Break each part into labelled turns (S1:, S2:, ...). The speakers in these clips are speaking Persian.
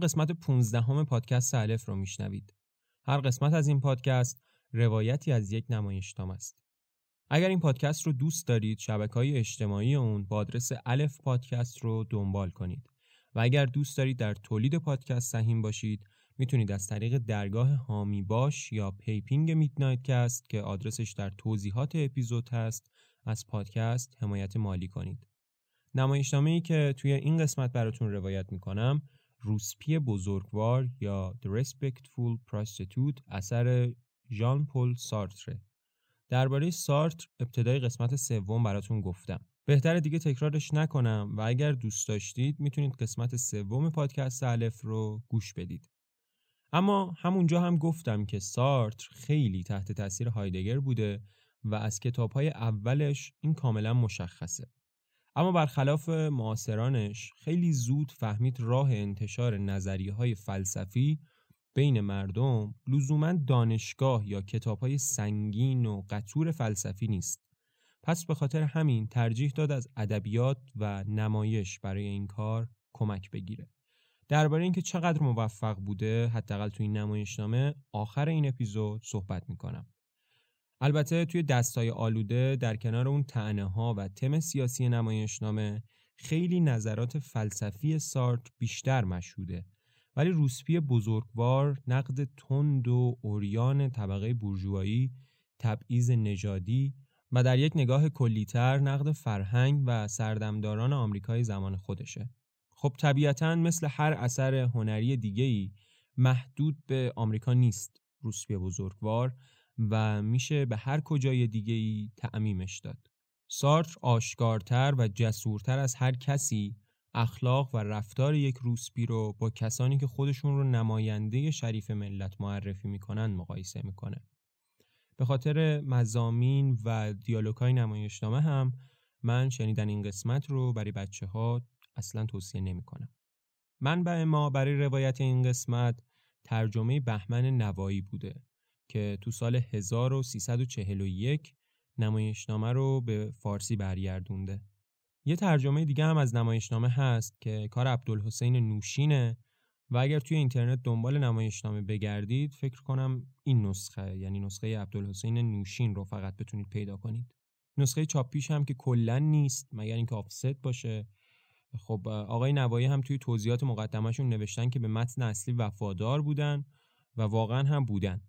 S1: قسمت 15 هم پادکست الف رو میشنوید. هر قسمت از این پادکست روایتی از یک نمایشنامه است. اگر این پادکست رو دوست دارید شبکه های اجتماعی اون با آدرس الف پادکست رو دنبال کنید و اگر دوست دارید در تولید پادکست سهیم باشید می‌تونید از طریق درگاه حامی باش یا PayPing Midnight Cast که آدرسش در توضیحات اپیزود هست از پادکست حمایت مالی کنید. نمایشنامه ای که توی این قسمت براتون روایت می‌کنم روسپی بزرگوار یا The Respectful Prostitute اثر ژان پل سارتره. درباره سارتر ابتدای قسمت سوم براتون گفتم. بهتر دیگه تکرارش نکنم و اگر دوست داشتید می‌تونید قسمت سوم پادکست الف رو گوش بدید. اما همونجا هم گفتم که سارتر خیلی تحت تاثیر هایدگر بوده و از کتاب های اولش این کاملا مشخصه. اما برخلاف معاصرانش خیلی زود فهمید راه انتشار نظریه های فلسفی بین مردم لزوما دانشگاه یا کتاب های سنگین و قطور فلسفی نیست. پس به خاطر همین ترجیح داد از ادبیات و نمایش برای این کار کمک بگیره. درباره اینکه چقدر موفق بوده حداقل توی این نمایشنامه آخر این اپیزود صحبت می‌کنم. البته توی دستای آلوده در کنار اون تعنه ها و تم سیاسی نمایشنامه خیلی نظرات فلسفی سارت بیشتر مشهوده. ولی روسپی بزرگوار نقد تند و اوریان طبقه بورژوایی تبعیض نژادی و در یک نگاه کلیتر نقد فرهنگ و سردمداران آمریکای زمان خودشه. خب طبیعتا مثل هر اثر هنری دیگه‌ای محدود به آمریکا نیست روسپی بزرگوار. و میشه به هر کجای دیگه ای تعمیمش داد. سارتر آشکارتر و جسورتر از هر کسی اخلاق و رفتار یک روسپی رو با کسانی که خودشون رو نماینده شریف ملت معرفی می‌کنن مقایسه می‌کنه. به خاطر مزامین و دیالوگای نمایشنامه هم من شنیدن این قسمت رو برای بچه ها اصلا توصیه نمی کنم. منبع ما برای روایت این قسمت ترجمه بهمن نوایی بوده که تو سال 1341 نمایشنامه رو به فارسی برگردونده. یه ترجمه دیگه هم از نمایشنامه هست که کار عبدالحسین نوشینه و اگر توی اینترنت دنبال نمایشنامه بگردید فکر کنم این نسخه یعنی نسخه عبدالحسین نوشین رو فقط بتونید پیدا کنید. نسخه چاپیش هم که کلا نیست مگر اینکه آفست باشه خب آقای نوایی هم توی توضیحات مقدمهشون نوشتن که به متن اصلی وفادار بودن و واقعا هم بودن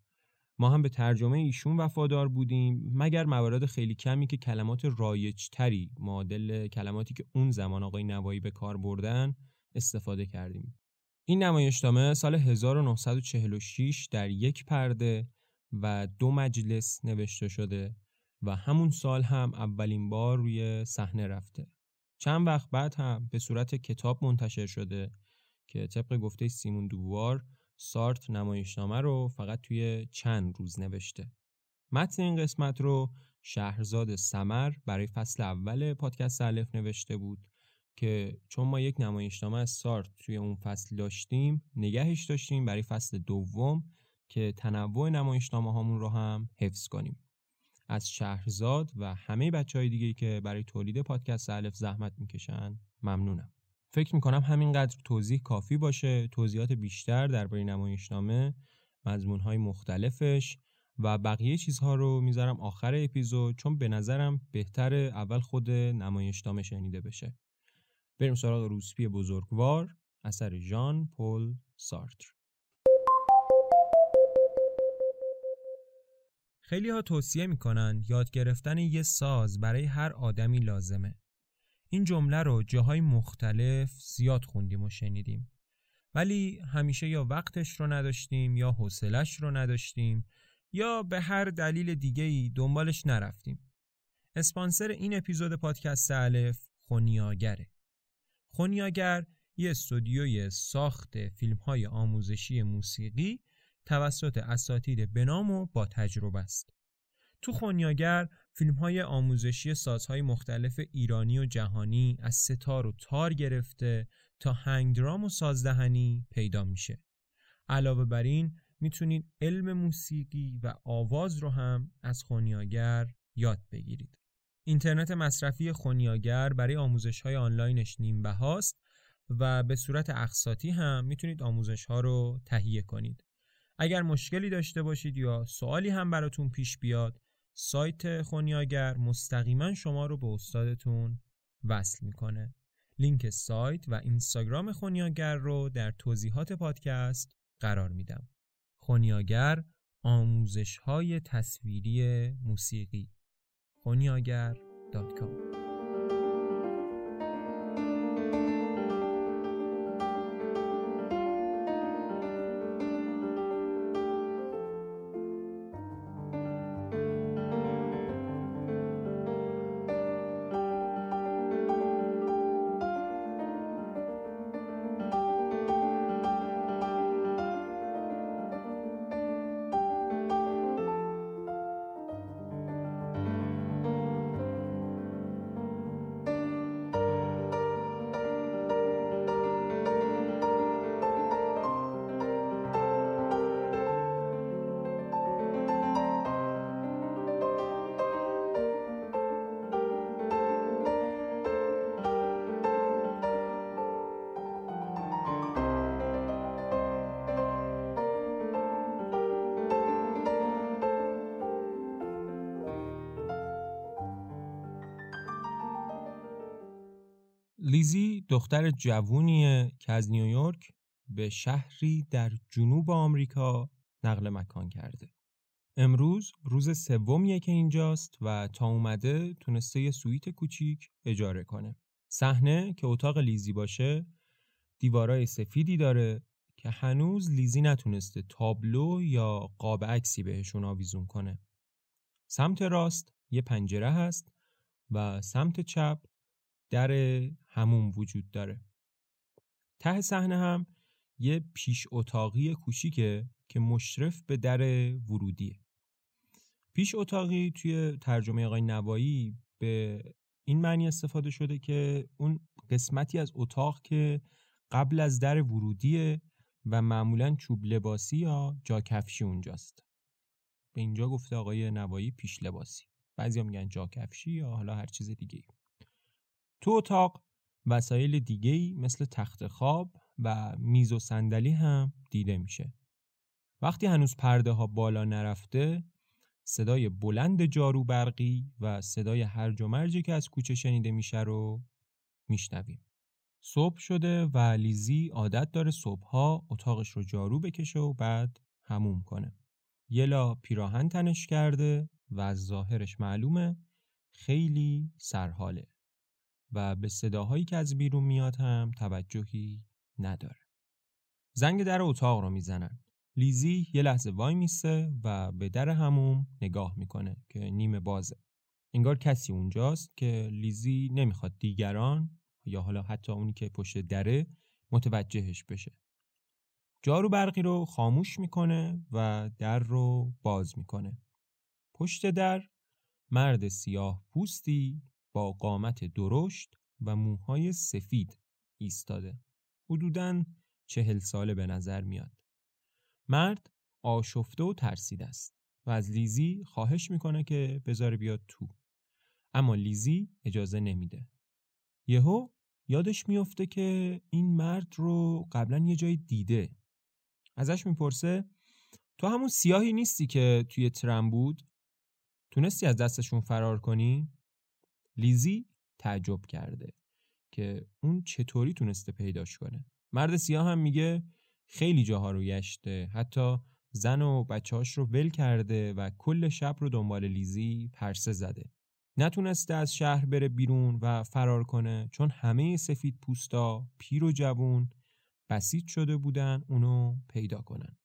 S1: ما هم به ترجمه ایشون وفادار بودیم مگر موارد خیلی کمی که کلمات رایجتری معادل کلماتی که اون زمان آقای نوایی به کار بردن استفاده کردیم. این نمایشنامه سال 1946 در یک پرده و دو مجلس نوشته شده و همون سال هم اولین بار روی صحنه رفته. چند وقت بعد هم به صورت کتاب منتشر شده که طبق گفته سیمون دووار سارت نمایشنامه رو فقط توی چند روز نوشته. متن این قسمت رو شهرزاد سمر برای فصل اول پادکست الف نوشته بود که چون ما یک نمایشنامه از سارت توی اون فصل داشتیم نگهش داشتیم برای فصل دوم که تنوع نمایشنامه هامون رو هم حفظ کنیم. از شهرزاد و همه بچه های دیگه که برای تولید پادکست الف زحمت می‌کشن ممنونم. فکر می‌کنم همینقدر توضیح کافی باشه. توضیحات بیشتر درباره نمایشنامه مضمونهای مختلفش و بقیه چیزها رو می‌ذارم آخر اپیزود چون به نظرم بهتر اول خود نمایشنامه شنیده بشه. بریم سراغ روسپی بزرگوار اثر ژان پل سارتر. خیلی ها توصیه می‌کنن یاد گرفتن یه ساز برای هر آدمی لازمه. این جمله رو جاهای مختلف زیاد خوندیم و شنیدیم. ولی همیشه یا وقتش رو نداشتیم یا حوصلش رو نداشتیم یا به هر دلیل دیگه ای دنبالش نرفتیم. اسپانسر این اپیزود پادکست الف خونیاگره. خونیاگر یه استودیوی ساخت فیلم های آموزشی موسیقی توسط اساتید بنام و با تجربه است. تو خونیاگر فیلم های آموزشی سازهای مختلف ایرانی و جهانی از ستار و تار گرفته تا هنگدرام و سازدهنی پیدا میشه. علاوه بر این می‌تونید علم موسیقی و آواز رو هم از خونیاگر یاد بگیرید. اینترنت مصرفی خونیاگر برای آموزش های آنلاینش نیم هاست و به صورت اقساطی هم می‌تونید آموزش ها رو تهیه کنید. اگر مشکلی داشته باشید یا سوالی هم براتون پیش بیاد سایت خونیاگر مستقیما شما رو به استادتون وصل می‌کنه. لینک سایت و اینستاگرام خونیاگر رو در توضیحات پادکست قرار میدم. خونیاگر آموزش های تصویری موسیقی خونیاگر.com لیزی دختر جوونیه که از نیویورک به شهری در جنوب آمریکا نقل مکان کرده. امروز روز سومیه که اینجاست و تا اومده تونسته یه سویت کوچیک اجاره کنه. صحنه که اتاق لیزی باشه دیوارای سفیدی داره که هنوز لیزی نتونسته تابلو یا قاب عکسی بهشون آویزون کنه. سمت راست یه پنجره هست و سمت چپ در هموم وجود داره. ته صحنه هم یه پیش اتاقی کوچیکه که مشرف به در ورودیه. پیش اتاقی توی ترجمه آقای نوایی به این معنی استفاده شده که اون قسمتی از اتاق که قبل از در ورودیه و معمولا چوب لباسی یا جا کفشی اونجاست. به اینجا گفته آقای نوایی پیش لباسی. بعضی میگن جا کفشی یا حالا هر چیز دیگه تو اتاق وسایل دیگه‌ای مثل تخت خواب و میز و صندلی هم دیده میشه. وقتی هنوز پرده ها بالا نرفته صدای بلند جارو برقی و صدای هرج و مرجی که از کوچه شنیده میشه رو میشنویم. صبح شده و لیزی عادت داره صبحها اتاقش رو جارو بکشه و بعد هموم کنه. یلا پیراهن تنش کرده و از ظاهرش معلومه خیلی سرحاله. و به صداهایی که از بیرون میاد هم توجهی نداره. زنگ در اتاق رو می‌زنن. لیزی یه لحظه وای میسته و به در هموم نگاه می‌کنه که نیمه بازه. انگار کسی اونجاست که لیزی نمی‌خواد دیگران یا حالا حتی اونی که پشت دره متوجهش بشه. جارو برقی رو خاموش می‌کنه و در رو باز می‌کنه. پشت در مرد سیاه پوستی با قامت درشت و موهای سفید ایستاده. حدوداً چهل ساله به نظر میاد. مرد آشفته و ترسیده است و از لیزی خواهش می‌کنه که بذاره بیاد تو. اما لیزی اجازه نمیده. یهو یادش میفته که این مرد رو قبلا یه جای دیده. ازش می‌پرسه تو همون سیاهی نیستی که توی ترم بود؟ تونستی از دستشون فرار کنی؟ لیزی تعجب کرده که اون چطوری تونسته پیداش کنه. مرد سیاه هم میگه خیلی جاها رو گشته. حتی زن و بچهاش رو ول کرده و کل شب رو دنبال لیزی پرسه زده. نتونسته از شهر بره بیرون و فرار کنه چون همه سفید پوستا پیر و جوون بسیج شده بودن اونو پیدا کنن.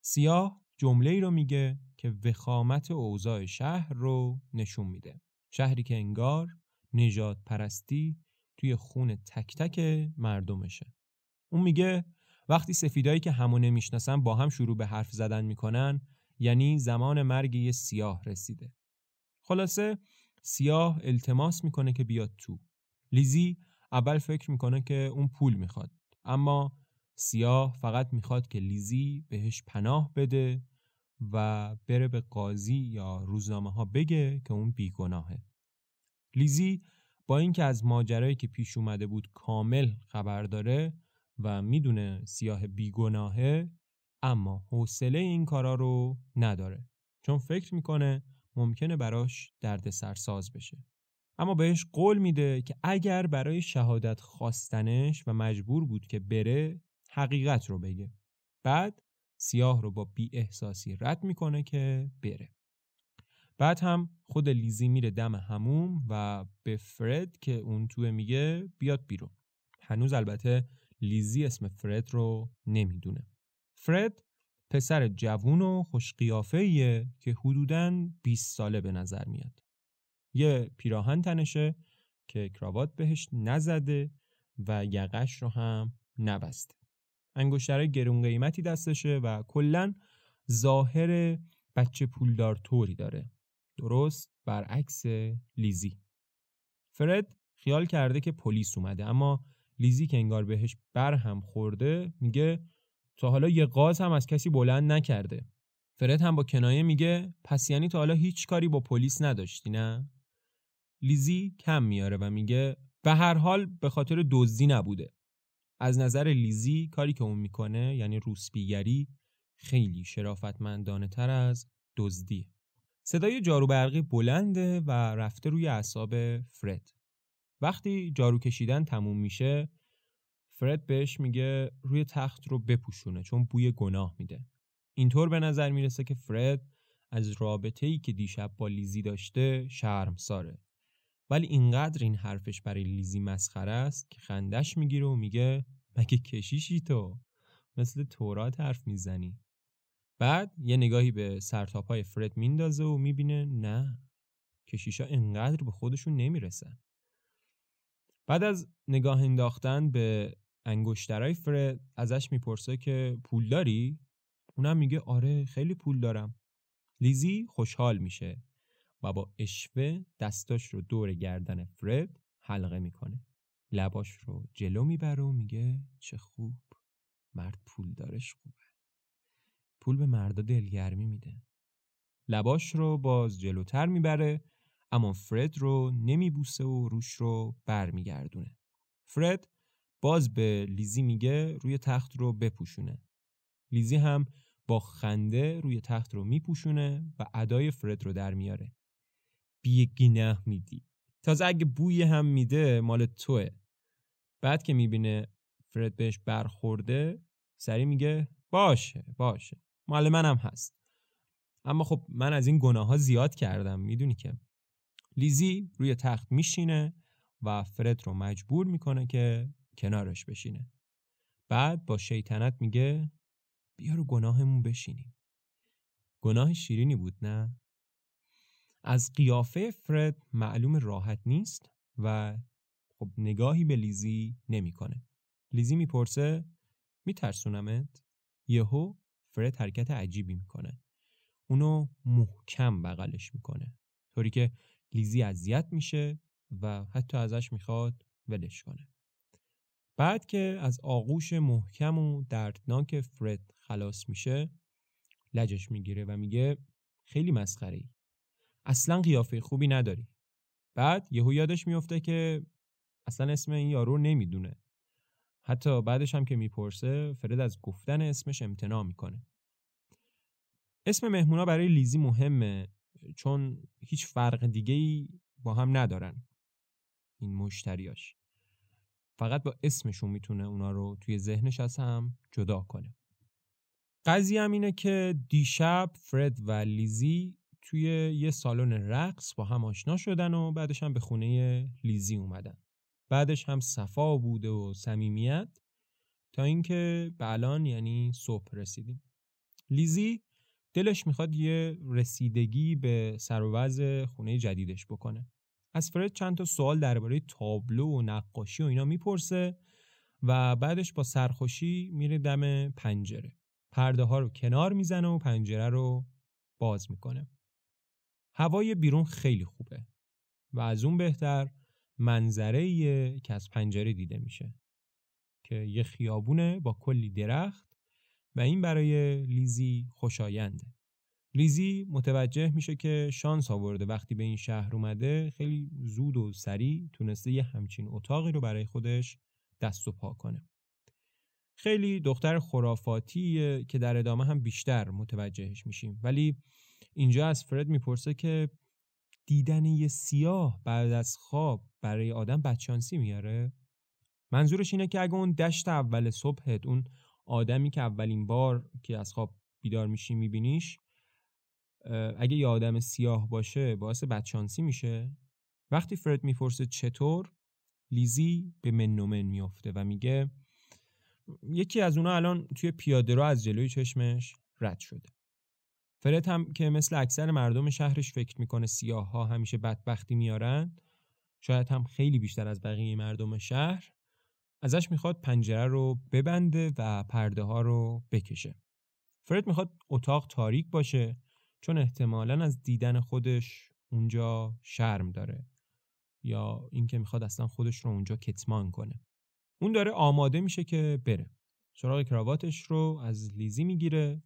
S1: سیاه جمله ای رو میگه که وخامت اوضاع شهر رو نشون میده. شهری که انگار نجات پرستی توی خون تک تک مردمشه. اون میگه وقتی سفیدایی که همو نمی‌شناسن با هم شروع به حرف زدن می‌کنن یعنی زمان مرگ یه سیاه رسیده. خلاصه سیاه التماس می‌کنه که بیاد تو. لیزی اول فکر می‌کنه که اون پول می‌خواد اما سیاه فقط می‌خواد که لیزی بهش پناه بده و بره به قاضی یا روزنامه ها بگه که اون بیگناهه. لیزی با اینکه از ماجرایی که پیش اومده بود کامل خبر داره و می‌دونه سیاه بیگناهه اما حوصله این کارا رو نداره. چون فکر می‌کنه ممکنه براش درد سرساز بشه. اما بهش قول میده که اگر برای شهادت خواستنش و مجبور بود که بره حقیقت رو بگه. بعد سیاه رو با بی احساسی رد می‌کنه که بره. بعد هم خود لیزی میره دم هموم و به فرد که اون توه میگه بیاد بیرون. هنوز البته لیزی اسم فرد رو نمی‌دونه. فرد پسر جوون و خوشقیافهیه که حدوداً 20 ساله به نظر میاد. یه پیراهن تنشه که کراوات بهش نزده و یقش رو هم نبسته. انگشترهای گرون قیمتی دستشه و کلا ظاهر بچه پولدار طوری داره. درست برعکس لیزی. فرد خیال کرده که پلیس اومده اما لیزی که انگار بهش بر هم خورده میگه تا حالا یه قاز هم از کسی بلند نکرده. فرد هم با کنایه میگه پس یعنی تا حالا هیچ کاری با پلیس نداشتی نه؟ لیزی کم میاره و میگه به هر حال به خاطر دزدی نبوده. از نظر لیزی کاری که اون می‌کنه یعنی روسپیگری خیلی شرافتمندانه تر از دزدی. صدای جارو برقی بلنده و رفته روی اعصاب فرد. وقتی جارو کشیدن تموم میشه فرد بهش میگه روی تخت رو بپوشونه چون بوی گناه میده. اینطور به نظر می‌رسه که فرد از رابطه ای که دیشب با لیزی داشته شرم ساره ولی اینقدر این حرفش برای لیزی مسخره است که خندش می‌گیره و میگه مگه کشیشی تو؟ مثل تورات حرف می‌زنی. بعد یه نگاهی به سرتاپای فرد میندازه و می‌بینه نه کشیشا انقدر به خودشون نمی‌رسن. بعد از نگاه انداختن به انگشترای فرد ازش می‌پرسه که پول داری؟ اونم میگه آره خیلی پول دارم. لیزی خوشحال میشه. و با اشوه دستاش رو دور گردن فرد حلقه می‌کنه. لباش رو جلو می‌بره و میگه چه خوب مرد پول دارش خوبه. پول به مردا دلگرمی میده. لباش رو باز جلوتر می‌بره اما فرد رو نمیبوسه و روش رو برمیگردونه. فرد باز به لیزی میگه روی تخت رو بپوشونه. لیزی هم با خنده روی تخت رو میپوشونه و ادای فرد رو در میاره. بیگنه میدی. تازه اگه بوی هم میده مال توه. بعد که می‌بینه فرد بهش برخورده سری میگه باشه باشه. مال منم هست. اما خب من از این گناه ها زیاد کردم می‌دونی که. لیزی روی تخت میشینه و فرد رو مجبور می‌کنه که کنارش بشینه. بعد با شیطنت میگه بیا رو گناهمون بشینیم. گناه شیرینی بود نه؟ از قیافه فرد معلوم راحت نیست و خب نگاهی به لیزی نمی‌کنه. لیزی می‌پرسه میترسونمت؟ یهو فرد حرکت عجیبی می‌کنه. اونو محکم بغلش می‌کنه. طوری که لیزی اذیت میشه و حتی ازش می‌خواد ولش کنه. بعد که از آغوش محکم و دردناک فرد خلاص میشه لجش می‌گیره و میگه خیلی مسخره ای. اصلا قیافه خوبی نداری. بعد یهو یادش میفته که اصلا اسم این یارو نمی‌دونه. حتی بعدش هم که می‌پرسه فرد از گفتن اسمش امتناع می‌کنه. اسم مهمونا برای لیزی مهمه چون هیچ فرق دیگه ای با هم ندارن. این مشتریاش. فقط با اسمشون می‌تونه اونا رو توی ذهنش از هم جدا کنه. قضیه هم اینه که دیشب فرد و لیزی توی یه سالن رقص با هم آشنا شدن و بعدش هم به خونه لیزی اومدن. بعدش هم صفا بوده و صمیمیت تا اینکه به الان یعنی صبح رسیدیم. لیزی دلش می‌خواد یه رسیدگی به سر و خونه جدیدش بکنه. از فرد چند تا سوال درباره تابلو و نقاشی و اینا می‌پرسه و بعدش با سرخوشی میره دم پنجره. پرده ها رو کنار می‌زنه و پنجره رو باز می‌کنه. هوای بیرون خیلی خوبه و از اون بهتر منظره که از پنجره دیده میشه که یه خیابونه با کلی درخت و این برای لیزی خوشاینده لیزی متوجه میشه که شانس آورده وقتی به این شهر اومده خیلی زود و سریع تونسته یه همچین اتاقی رو برای خودش دست و پا کنه. خیلی دختر خرافاتیه که در ادامه هم بیشتر متوجهش میشیم ولی اینجا از فرد می‌پرسه که دیدن یه سیاه بعد از خواب برای آدم بدشانسی میاره؟ منظورش اینه که اگه اون دشت اول صبحت اون آدمی که اولین بار که از خواب بیدار میشی میبینیش اگه یه آدم سیاه باشه باعث بدشانسی میشه؟ وقتی فرد می‌پرسه چطور لیزی به منومن میافته و میگه یکی از اونا الان توی پیاده رو از جلوی چشمش رد شده. فرد هم که مثل اکثر مردم شهرش فکر می‌کنه سیاه ها همیشه بدبختی میارن شاید هم خیلی بیشتر از بقیه مردم شهر ازش می‌خواد پنجره رو ببنده و پرده ها رو بکشه. فرد می‌خواد اتاق تاریک باشه چون احتمالا از دیدن خودش اونجا شرم داره یا اینکه می‌خواد اصلا خودش رو اونجا کتمان کنه. اون داره آماده میشه که بره. سراغ کراواتش رو از لیزی می‌گیره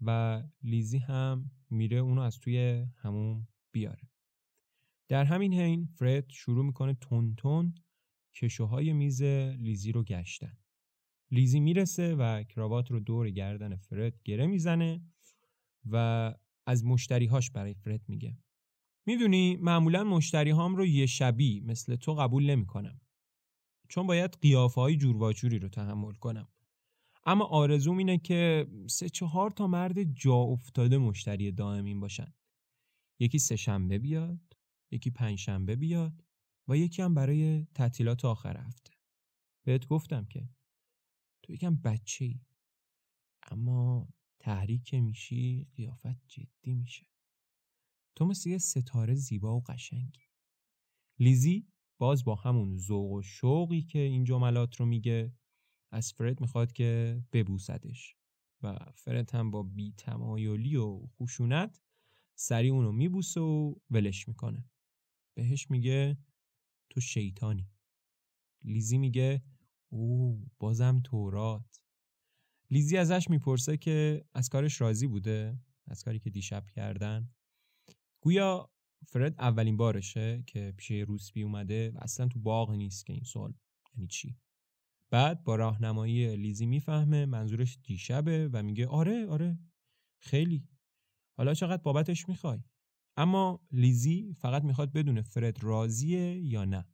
S1: و لیزی هم میره اونو از توی همون بیاره. در همین حین فرد شروع می‌کنه تون تون کشوهای میز لیزی رو گشتن. لیزی می‌رسه و کراوات رو دور گردن فرد گره می‌زنه و از مشتریهاش برای فرد میگه. می‌دونی معمولا مشتری هام رو یه شبی مثل تو قبول نمی‌کنم. چون باید قیافه های جورواجوری رو تحمل کنم. اما آرزوم اینه که سه چهار تا مرد جا افتاده مشتری دائمین باشن. یکی سه شنبه بیاد یکی پنج شنبه بیاد و یکی هم برای تعطیلات آخر هفته. بهت گفتم که تو یکم بچه ای اما تحریک میشی قیافت جدی میشه. تو مثل یه ستاره زیبا و قشنگی. لیزی باز با همون ذوق و شوقی که این جملات رو میگه از فرد می‌خواد که ببوسدش و فرد هم با بیتمایلی و خشونت سریع اونو میبوسه و ولش می‌کنه. بهش میگه تو شیطانی. لیزی میگه او بازم تورات. لیزی ازش می‌پرسه که از کارش راضی بوده؟ از کاری که دیشب کردن؟ گویا فرد اولین بارشه که پیش روسبی اومده و اصلا تو باغ نیست که این سوال یعنی چی؟ بعد با راهنمایی لیزی می‌فهمه منظورش دیشبه و میگه آره آره. خیلی. حالا چقدر بابتش می‌خوای؟ اما لیزی فقط می‌خواد بدونه فرد راضیه یا نه.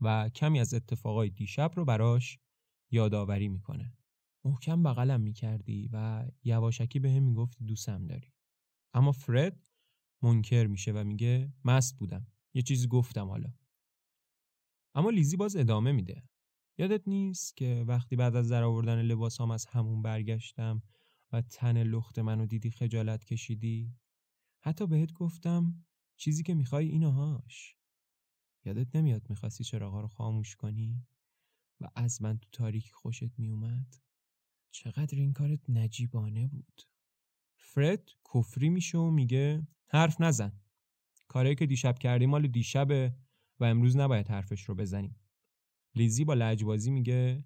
S1: و کمی از اتفاقای دیشب رو براش یادآوری می‌کنه. محکم بغلم می‌کردی و یواشکی به هم می‌گفتی دوستم داری. اما فرد منکر میشه و میگه مست بودم. یه چیزی گفتم حالا. اما لیزی باز ادامه میده. یادت نیست که وقتی بعد از در آوردن لباسام از همون برگشتم و تن لخت منو دیدی خجالت کشیدی؟ حتی بهت گفتم چیزی که می‌خوای اینهاش یادت نمیاد می‌خواستی چراغا رو خاموش کنی و از من تو تاریکی خوشت میومد چقدر این کارت نجیبانه بود. فرد کفری میشه و میگه حرف نزن. کاری که دیشب کردی مال دیشبه و امروز نباید حرفش رو بزنیم. لیزی با لجبازی میگه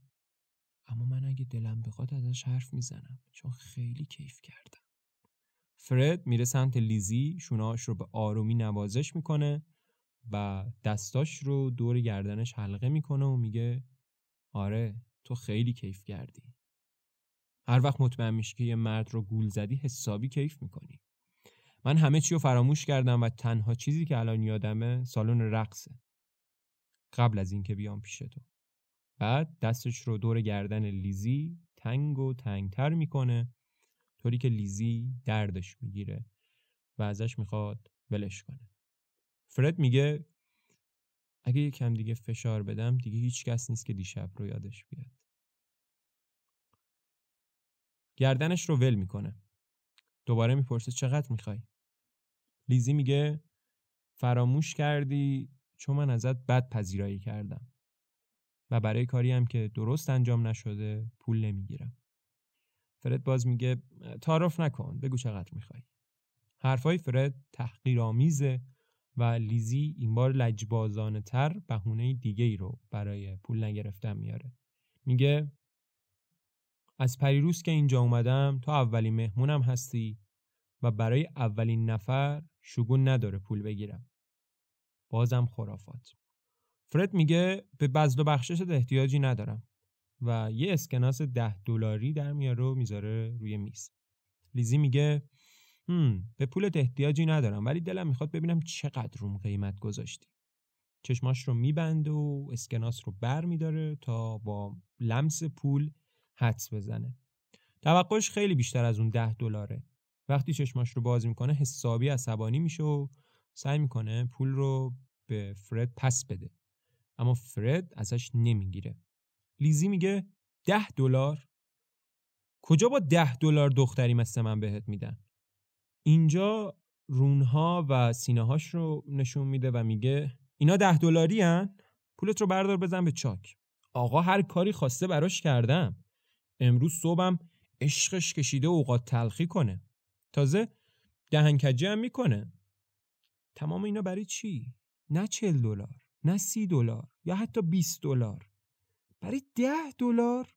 S1: اما من اگه دلم بخواد ازش حرف می‌زنم چون خیلی کیف کردم. فرد میره سمت لیزی شوناش رو به آرومی نوازش می‌کنه و دستاش رو دور گردنش حلقه می‌کنه و میگه آره تو خیلی کیف کردی. هر وقت مطمئن میشی که یه مرد رو گول زدی حسابی کیف می‌کنی. من همه چی رو فراموش کردم و تنها چیزی که الان یادمه سالن رقصه. قبل از اینکه بیام پیش تو. بعد دستش رو دور گردن لیزی تنگ و تنگتر می‌کنه طوری که لیزی دردش می‌گیره و ازش می‌خواد ولش کنه. فرد میگه اگه یکم دیگه فشار بدم دیگه هیچ کس نیست که دیشب رو یادش بیاد. گردنش رو ول می‌کنه. دوباره می‌پرسه چقدر می‌خوای؟ لیزی میگه فراموش کردی چون من ازت بد پذیرایی کردم. و برای کاری هم که درست انجام نشده پول نمی‌گیرم. فرد باز میگه تعارف نکن بگو چقدر می‌خوای. حرفای فرد تحقیرآمیزه و لیزی این بار لجبازانه تر بهونه دیگه ای رو برای پول نگرفتن میاره. میگه از پریروز که اینجا اومدم تو اولین مهمونم هستی و برای اولین نفر شگون نداره پول بگیرم. بازم خرافات. فرد میگه به بزد و بخشش احتیاجی ندارم و یه اسکناس ده دلاری در میاره و می‌ذاره روی میز. لیزی میگه هم به پولت احتیاجی ندارم ولی دلم می‌خواد ببینم چقدر روم قیمت گذاشتی. چشماش رو میبنده و اسکناس رو بر میداره تا با لمس پول حدس بزنه. توقعش خیلی بیشتر از اون ده دلاره. وقتی چشماش رو باز می‌کنه حسابی عصبانی میشه و سعی می‌کنه پول رو به فرد پس بده. اما فرد ازش نمی‌گیره. لیزی میگه ده دلار کجا با ده دلار دختری مثل من بهت میدن اینجا رونها و سینه هاش رو نشون میده و میگه اینا ده دلاری هن؟ پولت رو بردار بزن به چاک آقا هر کاری خواسته براش کردم امروز صبحم عشقش کشیده اوقات تلخی کنه تازه دهنکجی هم می‌کنه تمام اینا برای چی؟ نه چل دلار نه سی دلار یا حتی 20 دلار. برای ده دلار؟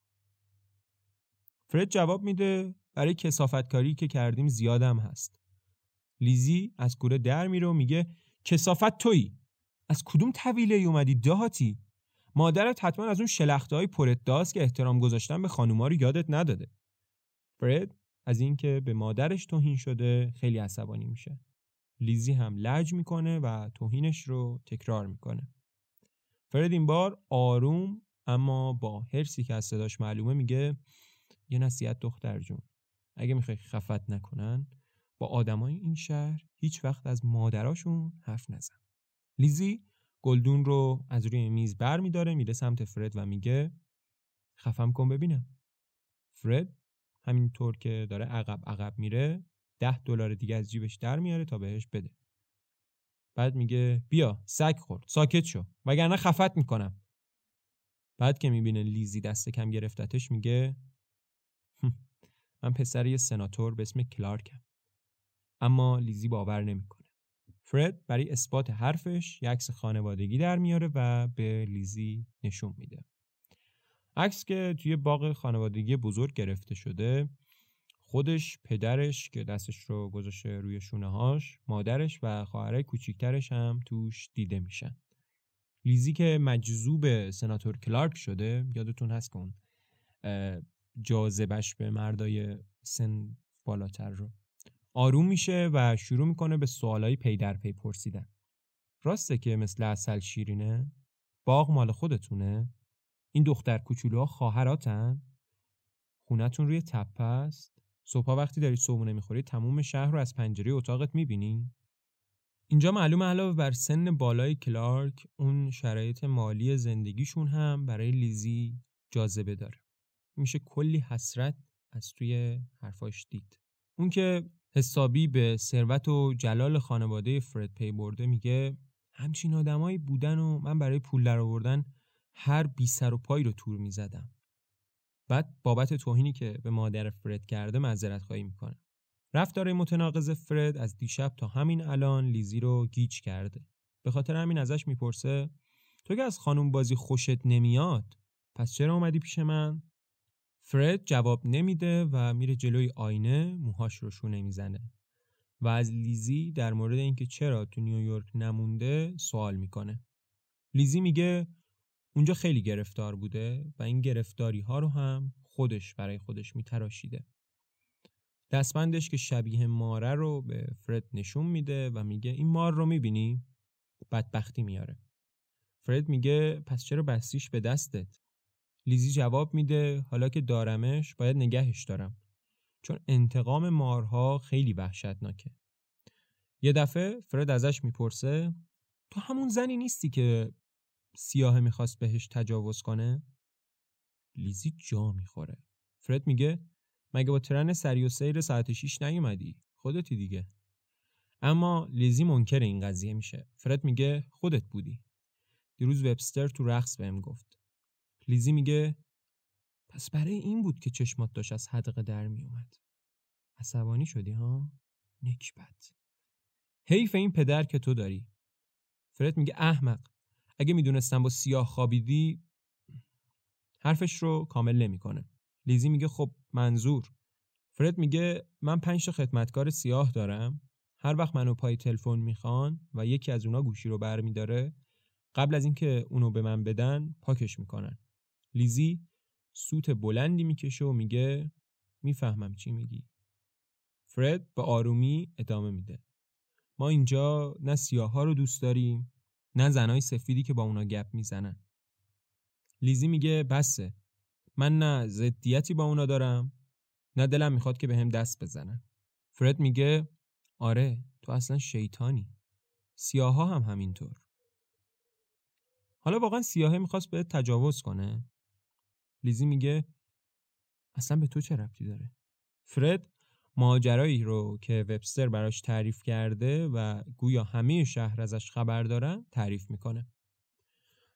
S1: فرد جواب میده برای کسافتکاری که کردیم زیادم هست. لیزی از کوره در میره و میگه کسافت تویی؟ از کدوم طویله اومدی دهاتی مادرت حتما از اون شلخته های پرت داست که احترام گذاشتن به خانوما رو یادت نداده. فرد از اینکه به مادرش توهین شده خیلی عصبانی میشه. لیزی هم لج می‌کنه و توهینش رو تکرار می‌کنه. فرد این بار آروم اما با هرسی که از صداش معلومه میگه یه نصیحت دختر جون اگه می‌خوای خفت نکنن با آدمای این شهر هیچ وقت از مادراشون حرف نزن. لیزی گلدون رو از روی میز بر میداره میره سمت فرد و میگه خفم کن ببینم. فرد همینطور که داره عقب عقب میره ده دلار دیگه از جیبش در میاره تا بهش بده. بعد میگه بیا سگ خورد ساکت شو. وگرنه خفت می‌کنم. بعد که می‌بینه لیزی دست کم گرفتتش میگه من پسر یه سناتور به اسم کلارکم. اما لیزی باور نمی‌کنه. فرد برای اثبات حرفش یه عکس خانوادگی در میاره و به لیزی نشون میده. عکس که توی باغ خانوادگی بزرگ گرفته شده خودش پدرش که دستش رو گذاشته روی شونه هاش مادرش و خواهرای کوچیکترش هم توش دیده میشن. لیزی که مجذوب سناتور کلارک شده یادتون هست که اون جاذبش به مردای سن بالاتر رو آروم میشه و شروع می‌کنه به سوالای پی در پی پرسیدن. راسته که مثل عسل شیرینه؟ باغ مال خودتونه؟ این دختر کوچولوها خواهراتن؟ خونتون روی تپه است؟ صبح وقتی داری صبحونه می‌خوری تموم شهر رو از پنجره اتاقت می‌بینی؟ اینجا معلومه علاوه بر سن بالای کلارک اون شرایط مالی زندگیشون هم برای لیزی جاذبه داره. میشه کلی حسرت از توی حرفاش دید. اون که حسابی به ثروت و جلال خانواده فرد پی برده میگه همچین آدمایی بودن و من برای پول در آوردن هر بی سر و پای رو تور می‌زدم. بعد بابت توهینی که به مادر فرد کرده معذرت خواهی می‌کنه رفتار متناقض فرد از دیشب تا همین الان لیزی رو گیج کرده. به خاطر همین ازش می‌پرسه تو که از خانم بازی خوشت نمیاد پس چرا اومدی پیش من؟ فرد جواب نمیده و میره جلوی آینه موهاش رو شونه می‌زنه. و از لیزی در مورد اینکه چرا تو نیویورک نمونده سوال می‌کنه. لیزی میگه اونجا خیلی گرفتار بوده و این گرفتاری ها رو هم خودش برای خودش میتراشیده دستبندش که شبیه ماره رو به فرد نشون میده و میگه این مار رو می‌بینی؟ بدبختی میاره. فرد میگه پس چرا بستیش به دستت؟ لیزی جواب میده حالا که دارمش باید نگهش دارم. چون انتقام مارها خیلی وحشتناکه. یه دفعه فرد ازش می‌پرسه تو همون زنی نیستی که سیاه می‌خواست بهش تجاوز کنه؟ لیزی جا می‌خوره. فرد میگه مگه با ترن سری و سیر ساعت 6 نیومدی؟ خودتی دیگه. اما لیزی منکر این قضیه میشه. فرد میگه خودت بودی. دیروز وبستر تو رقص بهم گفت. لیزی میگه پس برای این بود که چشمات داشت از حدقه در میومد عصبانی شدی ها؟ نکبت. حیف این پدر که تو داری. فرد میگه احمق. اگه می‌دونستم با سیاه خوابیدی حرفش رو کامل نمی‌کنه. لیزی میگه خب منظور. فرد میگه من پنج تا خدمتکار سیاه دارم. هر وقت منو پای تلفن می‌خوان و یکی از اونا گوشی رو برمیداره قبل از اینکه اونو به من بدن پاکش می‌کنن. لیزی سوت بلندی می‌کشه و میگه می‌فهمم چی میگی. فرد به آرومی ادامه میده. ما اینجا نه سیاه ها رو دوست داریم نه زنای سفیدی که با اونا گپ می‌زنن. لیزی میگه بسه. من نه ضدیتی با اونا دارم نه دلم می‌خواد که به هم دست بزنن. فرد میگه آره تو اصلا شیطانی. سیاها هم همینطور. حالا واقعا سیاهه می‌خواست به تجاوز کنه. لیزی میگه اصلا به تو چه ربطی داره؟ فرد ماجرایی رو که وبستر براش تعریف کرده و گویا همه شهر ازش خبر دارن تعریف می‌کنه.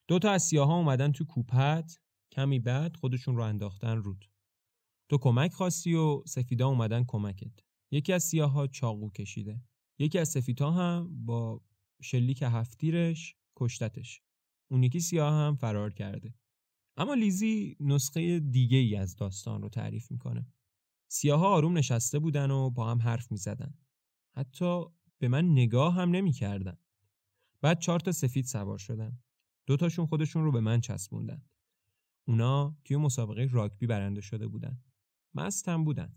S1: دو تا از سیاها اومدن تو کوپت کمی بعد خودشون رو انداختن رود. تو کمک خواستی و سفیدا اومدن کمکت. یکی از سیاها چاقو کشیده. یکی از سفیدا هم با شلیک هفتیرش کشتتش. اون یکی سیاه هم فرار کرده. اما لیزی نسخه دیگه ای از داستان رو تعریف می‌کنه. سیاها آروم نشسته بودن و با هم حرف می‌زدن. حتی به من نگاه هم نمی‌کردن. بعد چهار تا سفید سوار شدن. دوتاشون خودشون رو به من چسبوندن. اونا توی مسابقه راگبی برنده شده بودن. مستم بودن.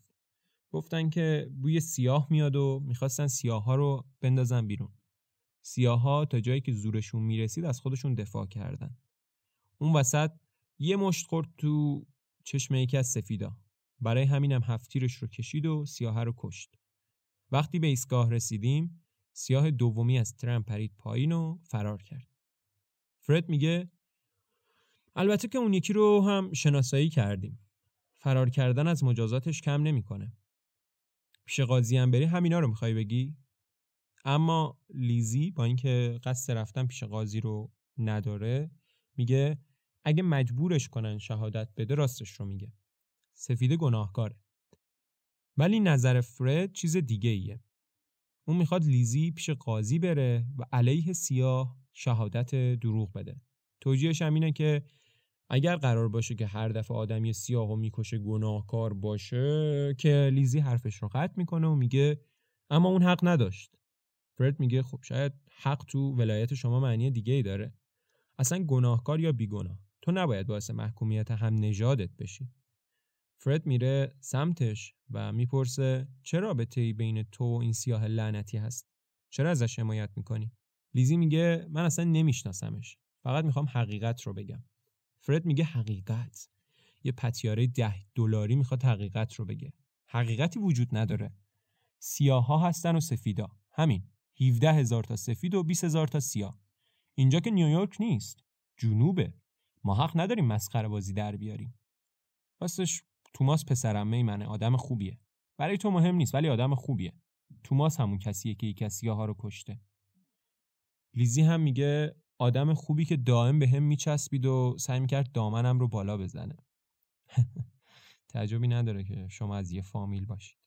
S1: گفتن که بوی سیاه میاد و می‌خواستن سیاه رو بندازن بیرون. سیاه ها تا جایی که زورشون می‌رسید از خودشون دفاع کردن. اون وسط یه مشت خورد تو چشم یکی از سفیدا. برای همینم هفتیرش رو کشید و سیاه رو کشت. وقتی به ایستگاه رسیدیم سیاه دومی از ترم پرید پایین و فرار کرد. فرد میگه البته که اون یکی رو هم شناسایی کردیم. فرار کردن از مجازاتش کم نمی‌کنه. پیش قاضی هم بری همینا رو می‌خوای بگی؟ اما لیزی با اینکه قصد رفتن پیش قاضی رو نداره میگه اگه مجبورش کنن شهادت بده راستش رو میگه. سفید گناهکاره. ولی نظر فرد چیز دیگه ایه اون می‌خواد لیزی پیش قاضی بره و علیه سیاه شهادت دروغ بده. توجیهش هم اینه که اگر قرار باشه که هر دفعه آدمی سیاه و می‌کشه گناهکار باشه که لیزی حرفش رو قطع می‌کنه و میگه اما اون حق نداشت. فرد میگه خب شاید حق تو ولایت شما معنی دیگه ای داره. اصلا گناهکار یا بیگناه؟ تو نباید باعث محکومیت هم نژادت بشی. فرد میره سمتش و می‌پرسه چرا رابطه بین تو و این سیاه لعنتی هست؟ چرا ازش حمایت می‌کنی؟ لیزی میگه من اصلا نمیشناسمش. فقط می‌خوام حقیقت رو بگم. فرد میگه حقیقت. یه پتیاره ده دلاری می‌خواد حقیقت رو بگه. حقیقتی وجود نداره. سیاه ها هستن و سفیدا. همین. 17 هزار تا سفید و 20 هزار تا سیاه. اینجا که نیویورک نیست. جنوبه. ما حق نداریم مسخره بازی در بیاریم. راستش توماس پسرمه منه آدم خوبیه. برای تو مهم نیست ولی آدم خوبیه. توماس همون کسیه که یکی از رو کشته. لیزی هم میگه آدم خوبی که دائم به هم میچسبید و سعی می‌کرد دامنم رو بالا بزنه. تعجبی نداره که شما از یه فامیل باشید.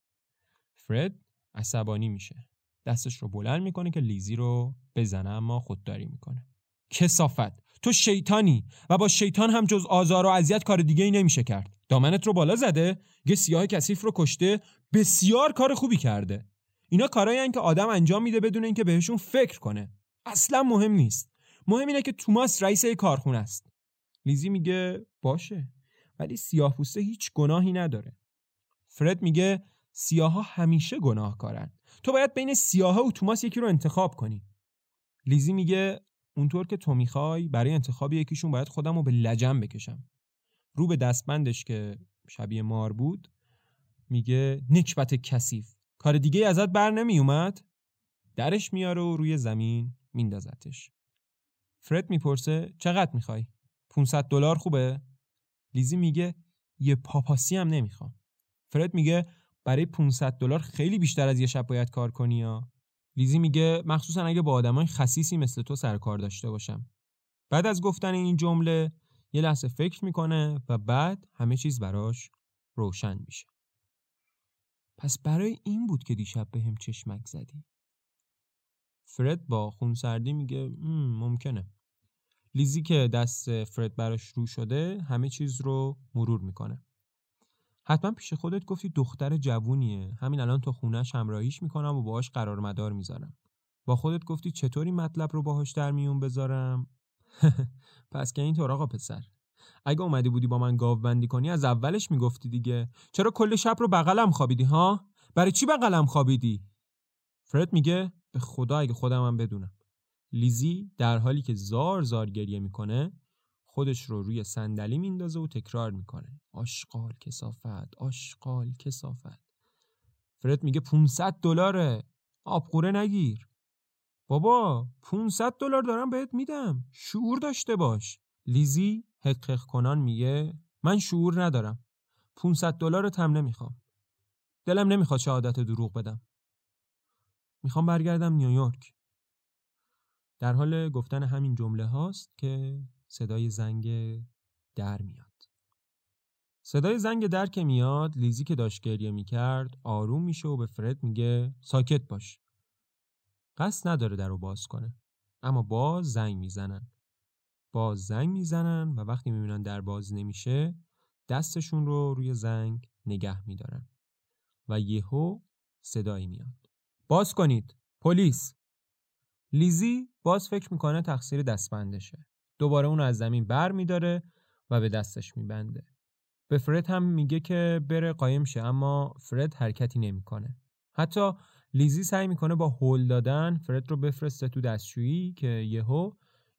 S1: فرد عصبانی میشه. دستش رو بلند می‌کنه که لیزی رو بزنه اما خودداری می‌کنه. کسافت. تو شیطانی و با شیطان هم جز آزار و اذیت کار دیگه ای نمیشه کرد. دامنت رو بالا زده یه سیاه کثیف رو کشته بسیار کار خوبی کرده. اینا کارایی که آدم انجام میده بدون اینکه بهشون فکر کنه. اصلا مهم نیست. مهم اینه که توماس رئیس کارخونه است. لیزی میگه باشه ولی سیاه پوسته هیچ گناهی نداره. فرد میگه سیاها همیشه گناهکارن. تو باید بین سیاها و توماس یکی رو انتخاب کنی. لیزی میگه اونطور که تو می‌خوای برای انتخاب یکیشون باید خودم رو به لجم بکشم. رو به دستبندش که شبیه مار بود میگه نکبت کثیف. کار دیگه ازت بر نمی اومد درش میاره و روی زمین میندازتش. فرد می‌پرسه چقدر می‌خوای؟ 500 دلار خوبه؟ لیزی میگه یه پاپاسی هم نمی‌خوام. فرد میگه برای 500 دلار خیلی بیشتر از یه شب باید کار کنی یا لیزی میگه مخصوصا اگه با آدمای خصیصی مثل تو سر کار داشته باشم. بعد از گفتن این جمله یه لحظه فکر می‌کنه و بعد همه چیز براش روشن میشه. پس برای این بود که دیشب به هم چشمک زدی؟ فرد با خونسردی میگه ممکنه. لیزی که دست فرد براش رو شده همه چیز رو مرور می‌کنه. حتما پیش خودت گفتی دختر جوونیه. همین الان تو خونش همراهیش می‌کنم و باهاش قرار مدار می‌ذارم. با خودت گفتی چطوری مطلب رو باهاش در میون بذارم؟ پس که اینطور آقا پسر. اگه اومدی بودی با من گاو بندی کنی از اولش می‌گفتی دیگه. چرا کل شب رو بغلم خوابیدی ها؟ برای چی بغلم خوابیدی؟ فرد میگه به خدا اگه خودم هم بدونم. لیزی در حالی که زار زار گریه می‌کنه خودش رو روی صندلی میندازه و تکرار می‌کنه. آشغال کسافت آشغال کسافت. فرد میگه 500 دلاره. آبقوره نگیر. بابا 500 دلار دارم بهت میدم. شعور داشته باش. لیزی حقق کنان میگه من شعور ندارم. 500 دلار تم نمی‌خوام. دلم نمی‌خواد شهادت دروغ بدم. می‌خوام برگردم نیویورک. در حال گفتن همین جمله هاست که صدای زنگ در میاد. صدای زنگ در که میاد لیزی که داشت گریه می‌کرد آروم میشه و به فرد میگه ساکت باش. قصد نداره در رو باز کنه. اما باز زنگ می‌زنن. باز زنگ می‌زنن و وقتی می‌بینن در باز نمیشه دستشون رو روی زنگ نگه میدارن. و یهو صدایی میاد. باز کنید پلیس. لیزی باز فکر می‌کنه تقصیر دستبندشه. دوباره اون از زمین بر میداره و به دستش میبنده. به فرد هم میگه که بره قایم شه اما فرد حرکتی نمی‌کنه. حتی لیزی سعی می‌کنه با هول دادن فرد رو بفرسته تو دستشویی که یهو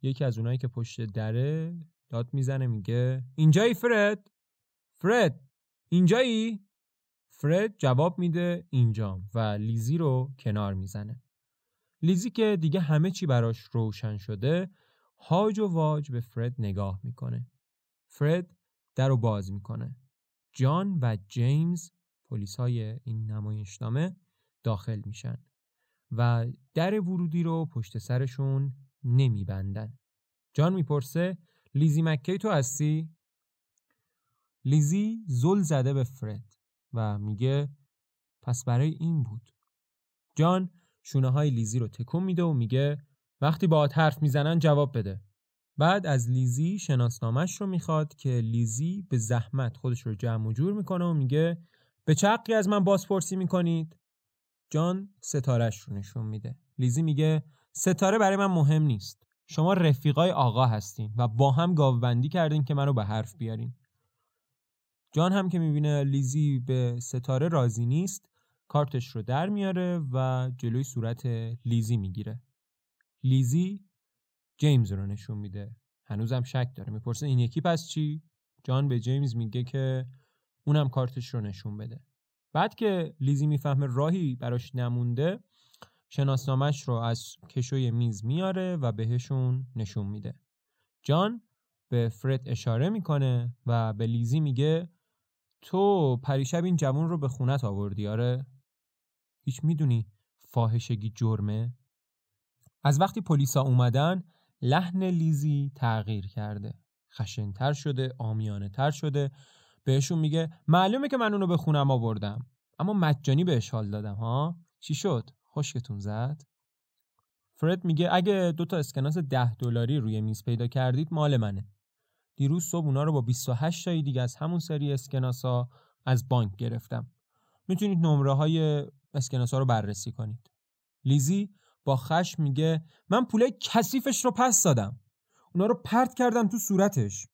S1: یکی از اونایی که پشت دره داد می‌زنه میگه اینجایی فرد؟ فرد اینجایی؟ فرد جواب میده اینجام و لیزی رو کنار می‌زنه. لیزی که دیگه همه چی براش روشن شده هاج و واج به فرد نگاه می‌کنه. فرد در رو باز می‌کنه. جان و جیمز پلیس های این نمایشنامه داخل میشن و در ورودی رو پشت سرشون نمیبندن. جان می‌پرسه لیزی مکی تو هستی؟ لیزی زل زده به فرد و میگه پس برای این بود. جان شونه های لیزی رو تکون میده و میگه وقتی با حرف می‌زنن جواب بده. بعد از لیزی شناسنامش رو می‌خواد که لیزی به زحمت خودش رو جمع و جور می‌کنه و میگه به چقی از من بازپرسی می‌کنید؟ جان ستارش رو نشون میده. لیزی میگه ستاره برای من مهم نیست. شما رفیقای آقا هستین و با هم گاوبندی کردین که منو به حرف بیارین. جان هم که می‌بینه لیزی به ستاره راضی نیست کارتش رو در میاره و جلوی صورت لیزی می‌گیره. لیزی جیمز رو نشون میده. هنوزم شک داره. می‌پرسه این یکی پس چی؟ جان به جیمز میگه که اونم کارتش رو نشون بده. بعد که لیزی می‌فهمه راهی براش نمونده شناسنامش رو از کشوی میز میاره و بهشون نشون میده. جان به فرد اشاره می‌کنه و به لیزی میگه تو پریشب این جوون رو به خونت آوردی. آره. هیچ می‌دونی فاحشگی جرمه؟ از وقتی پلیسا اومدن لحن لیزی تغییر کرده. خشنتر شده آمیانه تر شده. بهشون میگه معلومه که من اونو به خونم آوردم. اما مجانی بهش حال دادم ها؟ چی شد؟ خشکتون زد؟ فرد میگه اگه دو تا اسکناس ده دلاری روی میز پیدا کردید مال منه. دیروز صبح اونا رو با 28 تایی دیگه از همون سری اسکناسا از بانک گرفتم. می‌تونید نمره های اسکناسا رو بررسی کنید. لیزی با خشم میگه من پوله کثیفش رو پس دادم. اونا رو پرت کردم تو صورتش.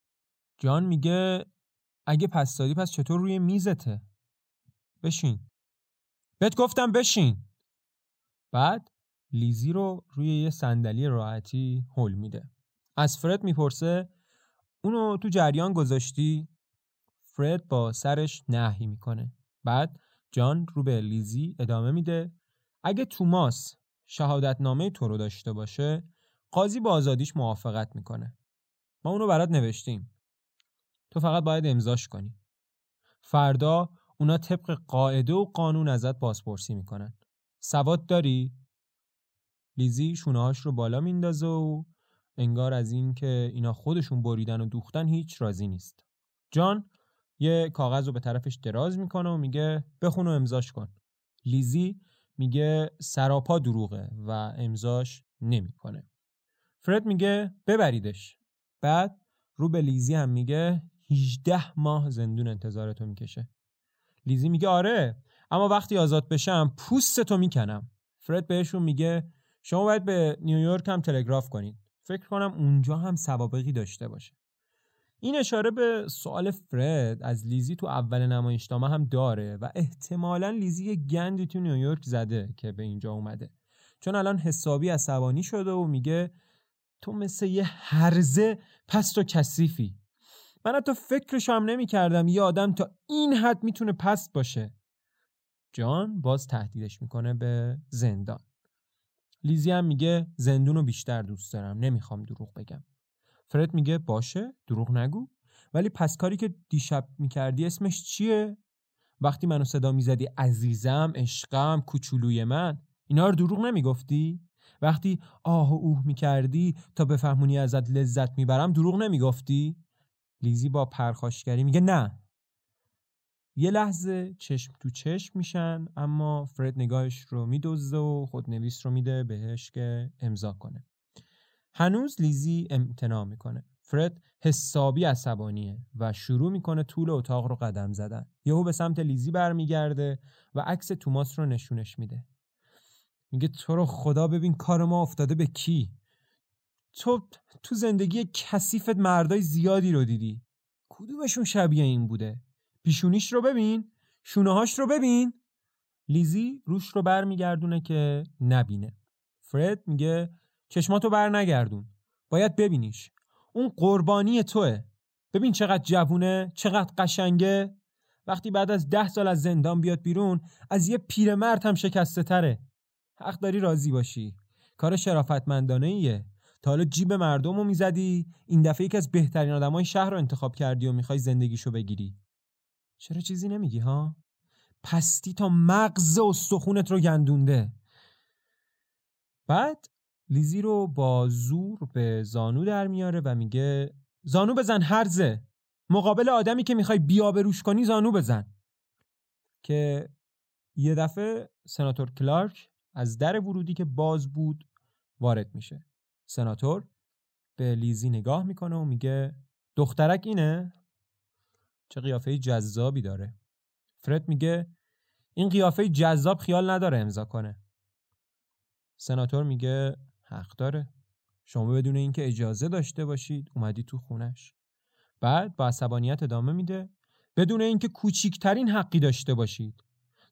S1: جان میگه اگه پس دادی پس چطور روی میزته؟ بشین. بهت گفتم بشین. بعد لیزی رو روی یه صندلی راحتی هل میده. از فرد می‌پرسه اونو تو جریان گذاشتی؟ فرد با سرش نهی می‌کنه. بعد جان رو به لیزی ادامه میده. اگه توماس شهادتنامه تو رو داشته باشه قاضی با آزادیش موافقت می‌کنه. ما اونو برات نوشتیم. تو فقط باید امضاش کنی. فردا اونا طبق قاعده و قانون ازت بازپرسی می‌کنن. سواد داری؟ لیزی شونهاش رو بالا میندازه و انگار از این که اینا خودشون بریدن و دوختن هیچ راضی نیست. جان یه کاغذ رو به طرفش دراز می‌کنه و میگه بخون و امضاش کن. لیزی میگه سراپا دروغه و امضاش نمی‌کنه. فرد میگه ببریدش. بعد رو به لیزی هم میگه 18 ماه زندون انتظارتو می‌کشه. لیزی میگه آره اما وقتی آزاد بشم پوست تو می‌کنم. فرد بهشون میگه شما باید به نیویورک هم تلگراف کنید. فکر کنم اونجا هم سوابقی داشته باشه. این اشاره به سوال فرد از لیزی تو اول نمایشنامه هم داره و احتمالا لیزی یه گندی تو نیویورک زده که به اینجا اومده. چون الان حسابی عصبانی شده و میگه تو مثل یه هرزه پست و کثیفی. من حتی فکرش هم نمی کردم یه آدم تا این حد می‌تونه پست باشه. جان باز تهدیدش می‌کنه به زندان. لیزی هم میگه زندون رو بیشتر دوست دارم. نمی‌خوام دروغ بگم. فرد میگه باشه دروغ نگو. ولی پس کاری که دیشب می‌کردی اسمش چیه؟ وقتی منو صدا می‌زدی عزیزم عشقم کوچولوی من اینا رو دروغ نمی‌گفتی؟ وقتی آه و اوه می‌کردی تا بفهمونی ازت لذت می‌برم دروغ نمی‌گفتی؟ لیزی با پرخاشگری میگه نه. یه لحظه چشم تو چشم میشن اما فرد نگاهش رو میدوزه و خودنویس رو میده بهش که امضا کنه. هنوز لیزی امتناع می‌کنه. فرد حسابی عصبانیه و شروع می‌کنه طول اتاق رو قدم زدن. یهو به سمت لیزی برمیگرده و عکس توماس رو نشونش میده. میگه تو رو خدا ببین کار ما افتاده به کی؟ تو تو زندگی کثیفت مردای زیادی رو دیدی. کدومشون شبیه این بوده؟ پیشونیش رو ببین. شونههاش رو ببین. لیزی روش رو برمیگردونه که نبینه. فرد میگه چشماتو بر نگردون باید ببینیش. اون قربانی توه. ببین چقدر جوونه چقدر قشنگه. وقتی بعد از ده سال از زندان بیاد بیرون از یه پیرمرد هم شکسته تره. حق داری راضی باشی. کار شرافتمندانه ایه. تا حالا جیب مردم رو می‌زدی. این دفعه یکی از بهترین آدمای شهر رو انتخاب کردی و می‌خوای زندگیشو بگیری. چرا چیزی نمیگی ها؟ پستی تا مغز و استخونت رو گندونده. بعد لیزی رو با زور به زانو در میاره و میگه زانو بزن هرزه! مقابل آدمی که می‌خوای بیابروش کنی زانو بزن! که یه دفعه سناتور کلارک از در ورودی که باز بود وارد میشه. سناتور به لیزی نگاه می‌کنه و میگه دخترک اینه؟ چه قیافه جذابی داره. فرد میگه این قیافه جذاب خیال نداره امضا کنه. سناتور میگه حق داره. شما بدون اینکه اجازه داشته باشید اومدی تو خونش. بعد با عصبانیت ادامه میده. بدون اینکه کوچیکترین حقی داشته باشید.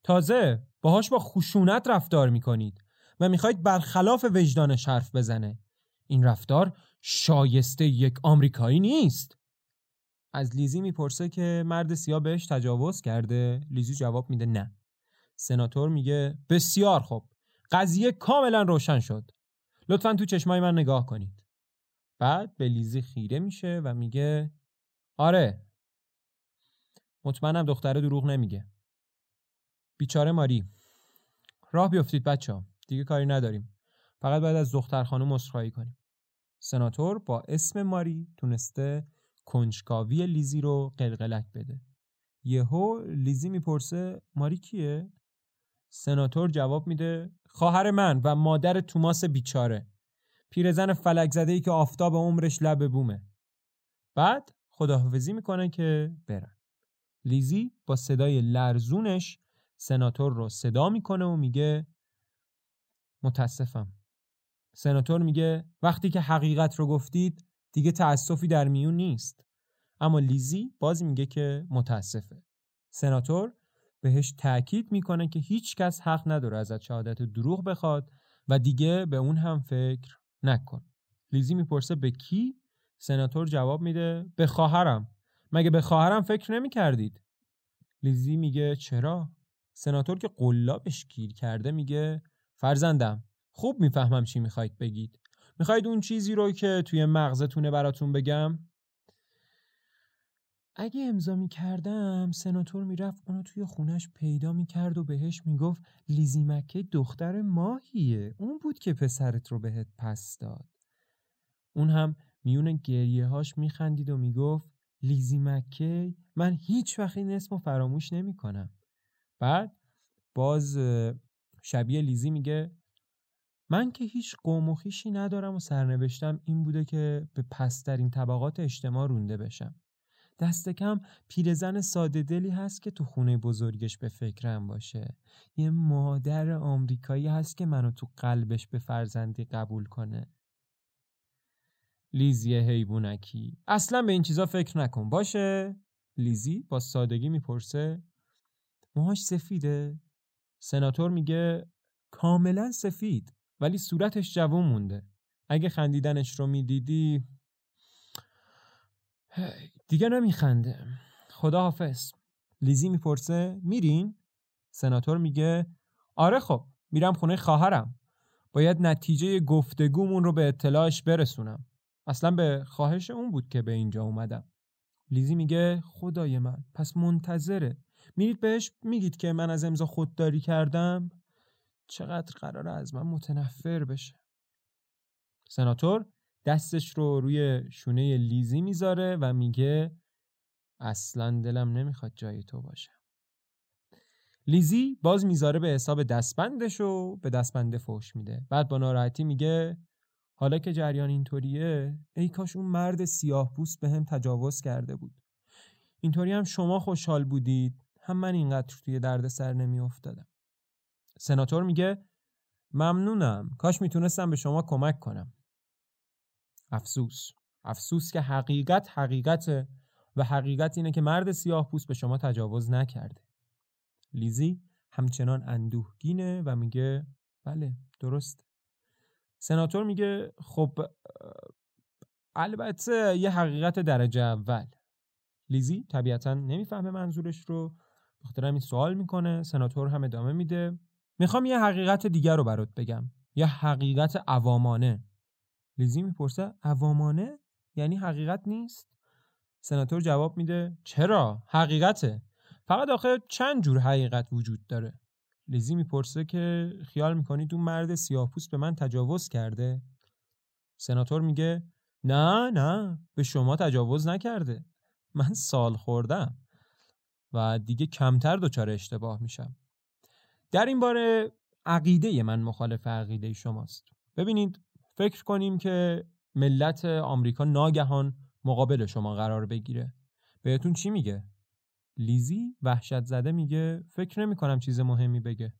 S1: تازه باهاش با خشونت رفتار می‌کنید و می‌خواید برخلاف وجدانش حرف بزنه. این رفتار شایسته یک آمریکایی نیست. از لیزی می‌پرسه که مرد سیاه بهش تجاوز کرده. لیزی جواب میده نه. سناتور میگه بسیار خوب. قضیه کاملا روشن شد. لطفا تو چشمای من نگاه کنید. بعد به لیزی خیره میشه و میگه آره. مطمئنم دختره دروغ نمیگه. بیچاره ماری. راه بیفتید بچه. دیگه کاری نداریم. فقط باید از دختر خانم مصرخایی کنیم. سناتور با اسم ماری تونسته کنجکاوی لیزی رو قلقلک بده. یهو لیزی می‌پرسه ماری کیه؟ سناتور جواب میده خواهر من و مادر توماس بیچاره. پیرزن فلک زده ای که آفتاب عمرش لب بومه. بعد خداحافظی می‌کنه که برن. لیزی با صدای لرزونش سناتور رو صدا می‌کنه و میگه متاسفم. سناتور میگه وقتی که حقیقت رو گفتید دیگه تأسفی در میون نیست. اما لیزی باز میگه که متاسفه. سناتور بهش تاکید می‌کنه که هیچ کس حق نداره ازت شهادت دروغ بخواد و دیگه به اون هم فکر نکن. لیزی می‌پرسه به کی؟ سناتور جواب میده به خواهرم. مگه به خواهرم فکر نمی‌کردید؟ لیزی میگه چرا؟ سناتور که قلابش گیر کرده میگه فرزندم خوب می‌فهمم چی می‌خواید بگید. می‌خواید اون چیزی رو که توی مغزتونه براتون بگم؟ اگه امضا می کردم سناتور می‌رفت اونو توی خونش پیدا می‌کرد و بهش می‌گفت لیزی مکه دختر ماهیه اون بود که پسرت رو بهت پس داد. اون هم میون گریه هاش میخندید و می‌گفت لیزی مکه من هیچ وقت این اسم فراموش نمی‌کنم. بعد باز شبیه لیزی میگه من که هیچ قوم و خیشی ندارم و سرنوشتم این بوده که به پسترین طبقات اجتماع رونده بشم. دست کم پیرزن ساده دلی هست که تو خونه بزرگش به فکرم باشه. یه مادر آمریکایی هست که منو تو قلبش به فرزندی قبول کنه. لیزی حیوانکی. اصلا به این چیزا فکر نکن. باشه؟ لیزی با سادگی می‌پرسه. موهاش سفیده. سناتور میگه کاملا سفید ولی صورتش جوون مونده. اگه خندیدنش رو می‌دیدی دیگه نمیخنده. خدا حافظ لیزی می‌پرسه میرین؟ سناتور میگه آره خب میرم خونه خواهرم. باید نتیجه گفتگومون رو به اطلاعش برسونم. اصلا به خواهش اون بود که به اینجا اومدم. لیزی میگه خدای من پس منتظره. میرید بهش میگید که من از امضا خودداری کردم؟ چقدر قراره از من متنفر بشه. سناتور دستش رو روی شونه لیزی می‌ذاره و میگه اصلا دلم نمی‌خواد جای تو باشم. لیزی باز می‌ذاره به حساب دستبندش و به دستبنده فوش میده. بعد با ناراحتی میگه حالا که جریان اینطوریه ای کاش اون مرد سیاه پوست به هم تجاوز کرده بود. اینطوری هم شما خوشحال بودید. هم من اینقدر توی درد سر نمی سناتور میگه ممنونم. کاش می‌تونستم به شما کمک کنم. افسوس. افسوس که حقیقت حقیقته و حقیقت اینه که مرد سیاه پوست به شما تجاوز نکرده. لیزی همچنان اندوهگینه و میگه بله درست سناتور میگه خب البته یه حقیقت درجه اول. لیزی طبیعتا نمی‌فهمه منظورش رو. بخاطر همین سوال می‌کنه. سناتور هم ادامه میده. می‌خوام یه حقیقت دیگر رو برات بگم. یه حقیقت عوامانه. لیزی می‌پرسه عوامانه؟ یعنی حقیقت نیست؟ سناتور جواب میده چرا؟ حقیقته. فقط آخه چند جور حقیقت وجود داره؟ لیزی می‌پرسه که خیال می‌کنید اون مرد سیاهپوست به من تجاوز کرده؟ سناتور میگه نه نه به شما تجاوز نکرده من سال خوردم و دیگه کمتر دچار اشتباه میشم. در این باره عقیده من مخالف عقیده شماست. ببینید فکر کنیم که ملت آمریکا ناگهان مقابل شما قرار بگیره. بهتون چی میگه؟ لیزی وحشت زده میگه فکر نمی کنم چیز مهمی بگه.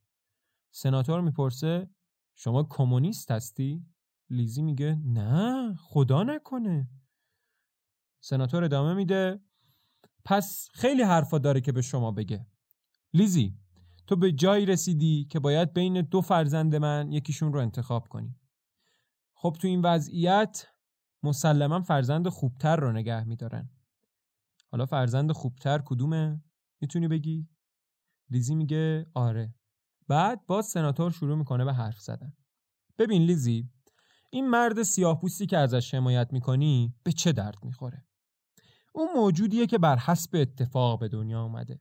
S1: سناتور می‌پرسه شما کمونیست هستی؟ لیزی میگه نه خدا نکنه. سناتور ادامه میده پس خیلی حرفا داره که به شما بگه. لیزی تو به جایی رسیدی که باید بین دو فرزند من یکیشون رو انتخاب کنی. خب تو این وضعیت مسلما فرزند خوبتر رو نگه میدارن. حالا فرزند خوبتر کدومه؟ می‌تونی بگی؟ لیزی میگه آره. بعد باز سناتور شروع می‌کنه به حرف زدن. ببین لیزی این مرد سیاه پوستی که ازش حمایت می‌کنی به چه درد می‌خوره؟ اون موجودیه که بر حسب اتفاق به دنیا اومده.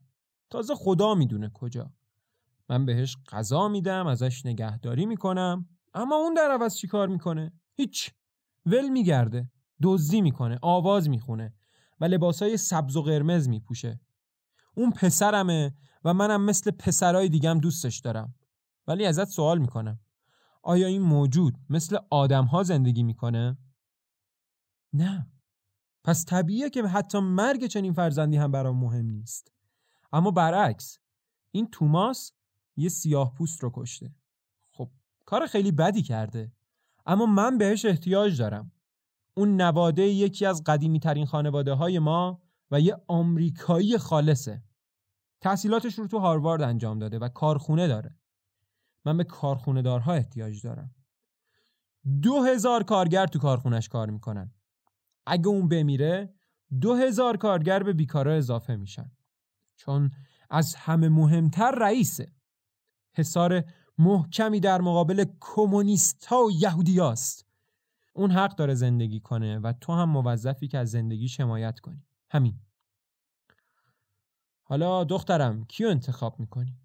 S1: تازه خدا می‌دونه کجا. من بهش غذا میدم ازش نگهداری می‌کنم. اما اون در عوض چی کار می‌کنه؟ هیچ. ول میگرده. دزدی می‌کنه. آواز می‌خونه. و لباسای سبز و قرمز میپوشه. اون پسرمه و منم مثل پسرای دیگم دوستش دارم. ولی ازت سوال می‌کنم. آیا این موجود مثل آدم ها زندگی می‌کنه؟ نه. پس طبیعیه که حتی مرگ چنین فرزندی هم برام مهم نیست. اما برعکس. این توماس یه سیاه پوست رو کشته. کار خیلی بدی کرده. اما من بهش احتیاج دارم. اون نواده یکی از قدیمی ترین خانواده های ما و یه آمریکایی خالصه. تحصیلاتش رو تو هاروارد انجام داده و کارخونه داره. من به کارخونه دارها احتیاج دارم. دو هزار کارگر تو کارخونش کار می‌کنن. اگه اون بمیره دو هزار کارگر به بیکارا اضافه میشن. چون از همه مهمتر رئیسه. حسار محکمی در مقابل کمونیست ها و یهودی هاست. اون حق داره زندگی کنه و تو هم موظفی که از زندگی شمایت کنی همین حالا دخترم کیو انتخاب می‌کنی؟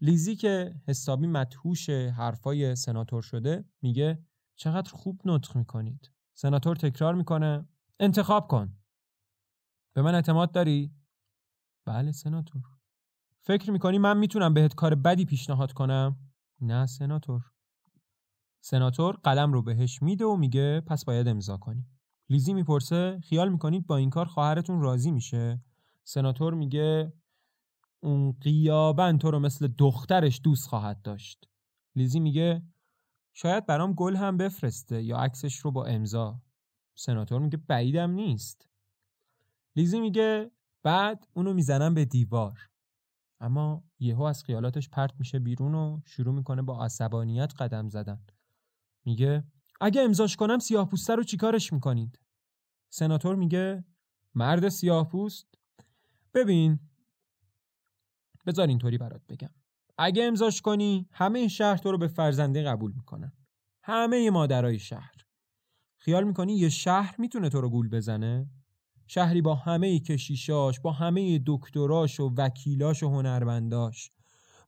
S1: لیزی که حسابی مدهوش حرفای سناتور شده میگه چقدر خوب نطق می‌کنید سناتور تکرار می‌کنه انتخاب کن به من اعتماد داری؟ بله سناتور فکر می‌کنی من می‌تونم بهت کار بدی پیشنهاد کنم؟ نه سناتور. سناتور قلم رو بهش میده و میگه پس باید امضا کنی. لیزی می‌پرسه خیال می‌کنید با این کار خواهرتون راضی میشه؟ سناتور میگه اون قیابن تو رو مثل دخترش دوست خواهد داشت. لیزی میگه شاید برام گل هم بفرسته یا عکسش رو با امضا. سناتور میگه بعیدم نیست. لیزی میگه بعد اونو می‌زنم به دیوار. اما یهو از خیالاتش پرت میشه بیرون و شروع می‌کنه با عصبانیت قدم زدن. میگه اگه امضاش کنم سیاه پوسته رو چیکارش می‌کنید؟ سناتور میگه مرد سیاه پوست؟ ببین بذار اینطوری برات بگم. اگه امضاش کنی همه شهر تو رو به فرزنده قبول می‌کنن. همه مادرای شهر. خیال می‌کنی یه شهر می‌تونه تو رو گول بزنه؟ شهری با همه کشیشاش با همه دکتراش و وکیلاش و هنرمنداش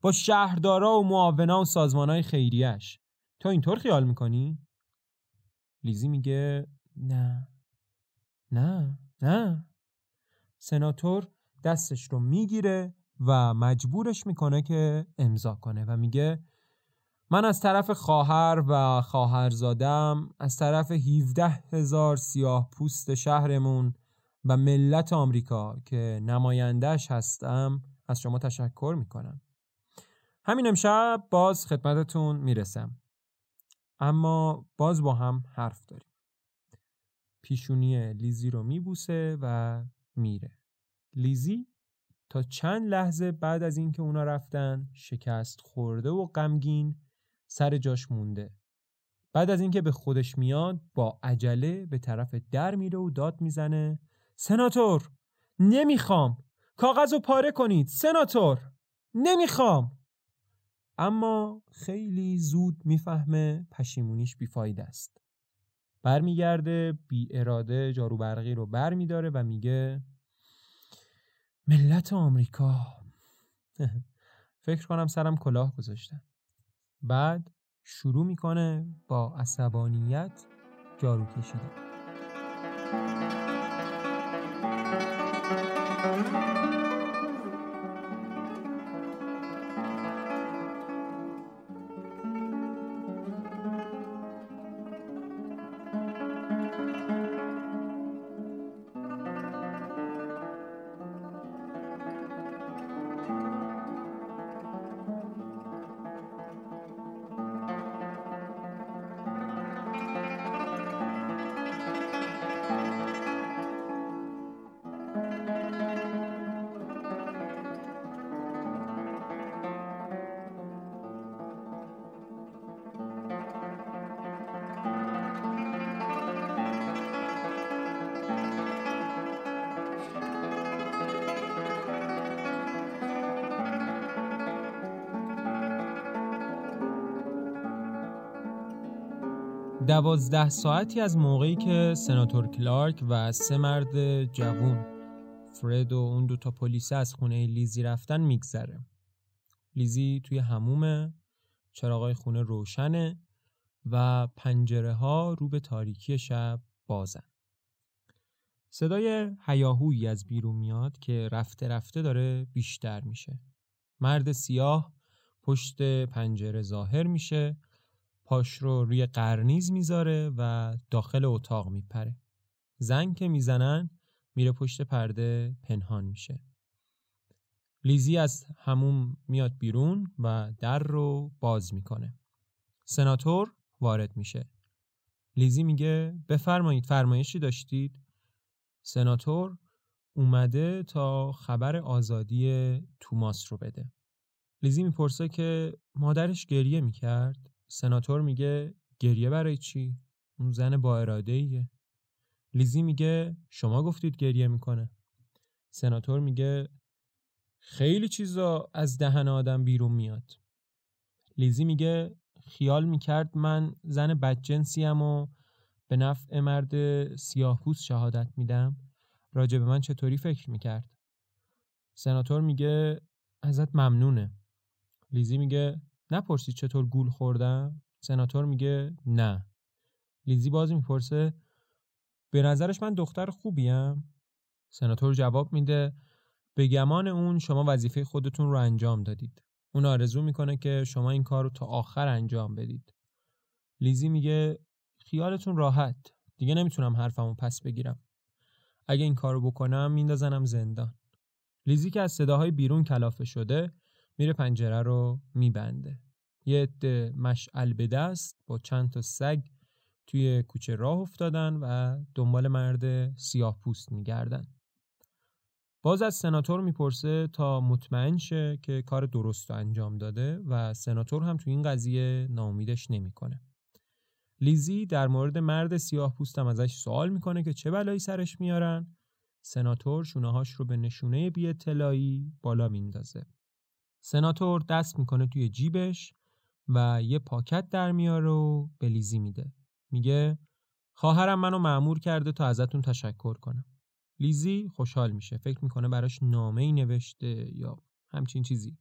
S1: با شهردارا و معاونا و سازمانهای خیریش تو اینطور خیال می‌کنی؟ لیزی میگه نه. نه نه. سناتور دستش رو می‌گیره و مجبورش می‌کنه که امضا کنه و میگه من از طرف خواهر و خواهرزادم از طرف 17 هزار سیاه پوست شهرمون و ملت آمریکا که نمایندهش هستم از شما تشکر می‌کنم. همین امشب باز خدمتتون می‌رسم. اما باز با هم حرف داریم. پیشونی لیزی رو میبوسه و میره. لیزی تا چند لحظه بعد از اینکه اونا رفتن شکست خورده و غمگین سر جاش مونده. بعد از اینکه به خودش میاد با عجله به طرف در میره و داد می‌زنه سناتور نمی‌خوام. کاغذ رو پاره کنید سناتور نمی‌خوام. اما خیلی زود می‌فهمه پشیمونیش بیفاید است. برمیگرده بی اراده جارو برقی رو برمیداره و میگه ملت آمریکا. فکر کنم سرم کلاه گذاشتم بعد شروع می‌کنه با عصبانیت جارو کشیدن. دوازده ساعتی از موقعی که سناتور کلارک و سه مرد جوون فرد و اون دوتا پلیس از خونه لیزی رفتن میگذره. لیزی توی همومه چراغای خونه روشنه و پنجره ها رو به تاریکی شب بازن. صدای هیاهویی از بیرون میاد که رفته رفته داره بیشتر میشه. مرد سیاه پشت پنجره ظاهر میشه پاش رو روی قرنیز می‌ذاره و داخل اتاق میپره. زنگ که می‌زنن میره پشت پرده پنهان میشه. لیزی از همون میاد بیرون و در رو باز می‌کنه. سناتور وارد میشه. لیزی میگه بفرمایید فرمایشی داشتید؟ سناتور اومده تا خبر آزادی توماس رو بده. لیزی می‌پرسه که مادرش گریه می‌کرد؟ سناتور میگه گریه برای چی؟ اون زن با اراده ایه. لیزی میگه شما گفتید گریه می‌کنه. سناتور میگه خیلی چیزا از دهن آدم بیرون میاد. لیزی میگه خیال می‌کرد من زن بدجنسیم و به نفع مرد سیاه شهادت میدم. راجع به من چطوری فکر می‌کرد؟ سناتور میگه ازت ممنونه. لیزی میگه نپرسید چطور گول خوردم؟ سناتور میگه نه. لیزی باز می‌پرسه به نظرش من دختر خوبیم؟ سناتور جواب میده به گمان اون شما وظیفه خودتون رو انجام دادید. اون آرزو می‌کنه که شما این کار رو تا آخر انجام بدید. لیزی میگه خیالتون راحت. دیگه نمی‌تونم حرفمو پس بگیرم. اگه این کارو بکنم میندازنم زندان. لیزی که از صداهای بیرون کلافه شده میره پنجره رو میبنده. یه عده مشعل به دست با چند تا سگ توی کوچه راه افتادن و دنبال مرد سیاه پوست میگردن. باز از سناتور می‌پرسه تا مطمئن شه که کار درست رو انجام داده و سناتور هم تو این قضیه ناامیدش نمی‌کنه. لیزی در مورد مرد سیاه پوستم ازش سوال می‌کنه که چه بلایی سرش میارن. سناتور شونههاش رو به نشونه بی اطلاعی بالا میندازه. سناتور دست می‌کنه توی جیبش و یه پاکت در میاره و به لیزی میده. میگه خواهرم منو معمور کرده تا ازتون تشکر کنم. لیزی خوشحال میشه. فکر می‌کنه براش نامه ای نوشته یا همچین چیزی.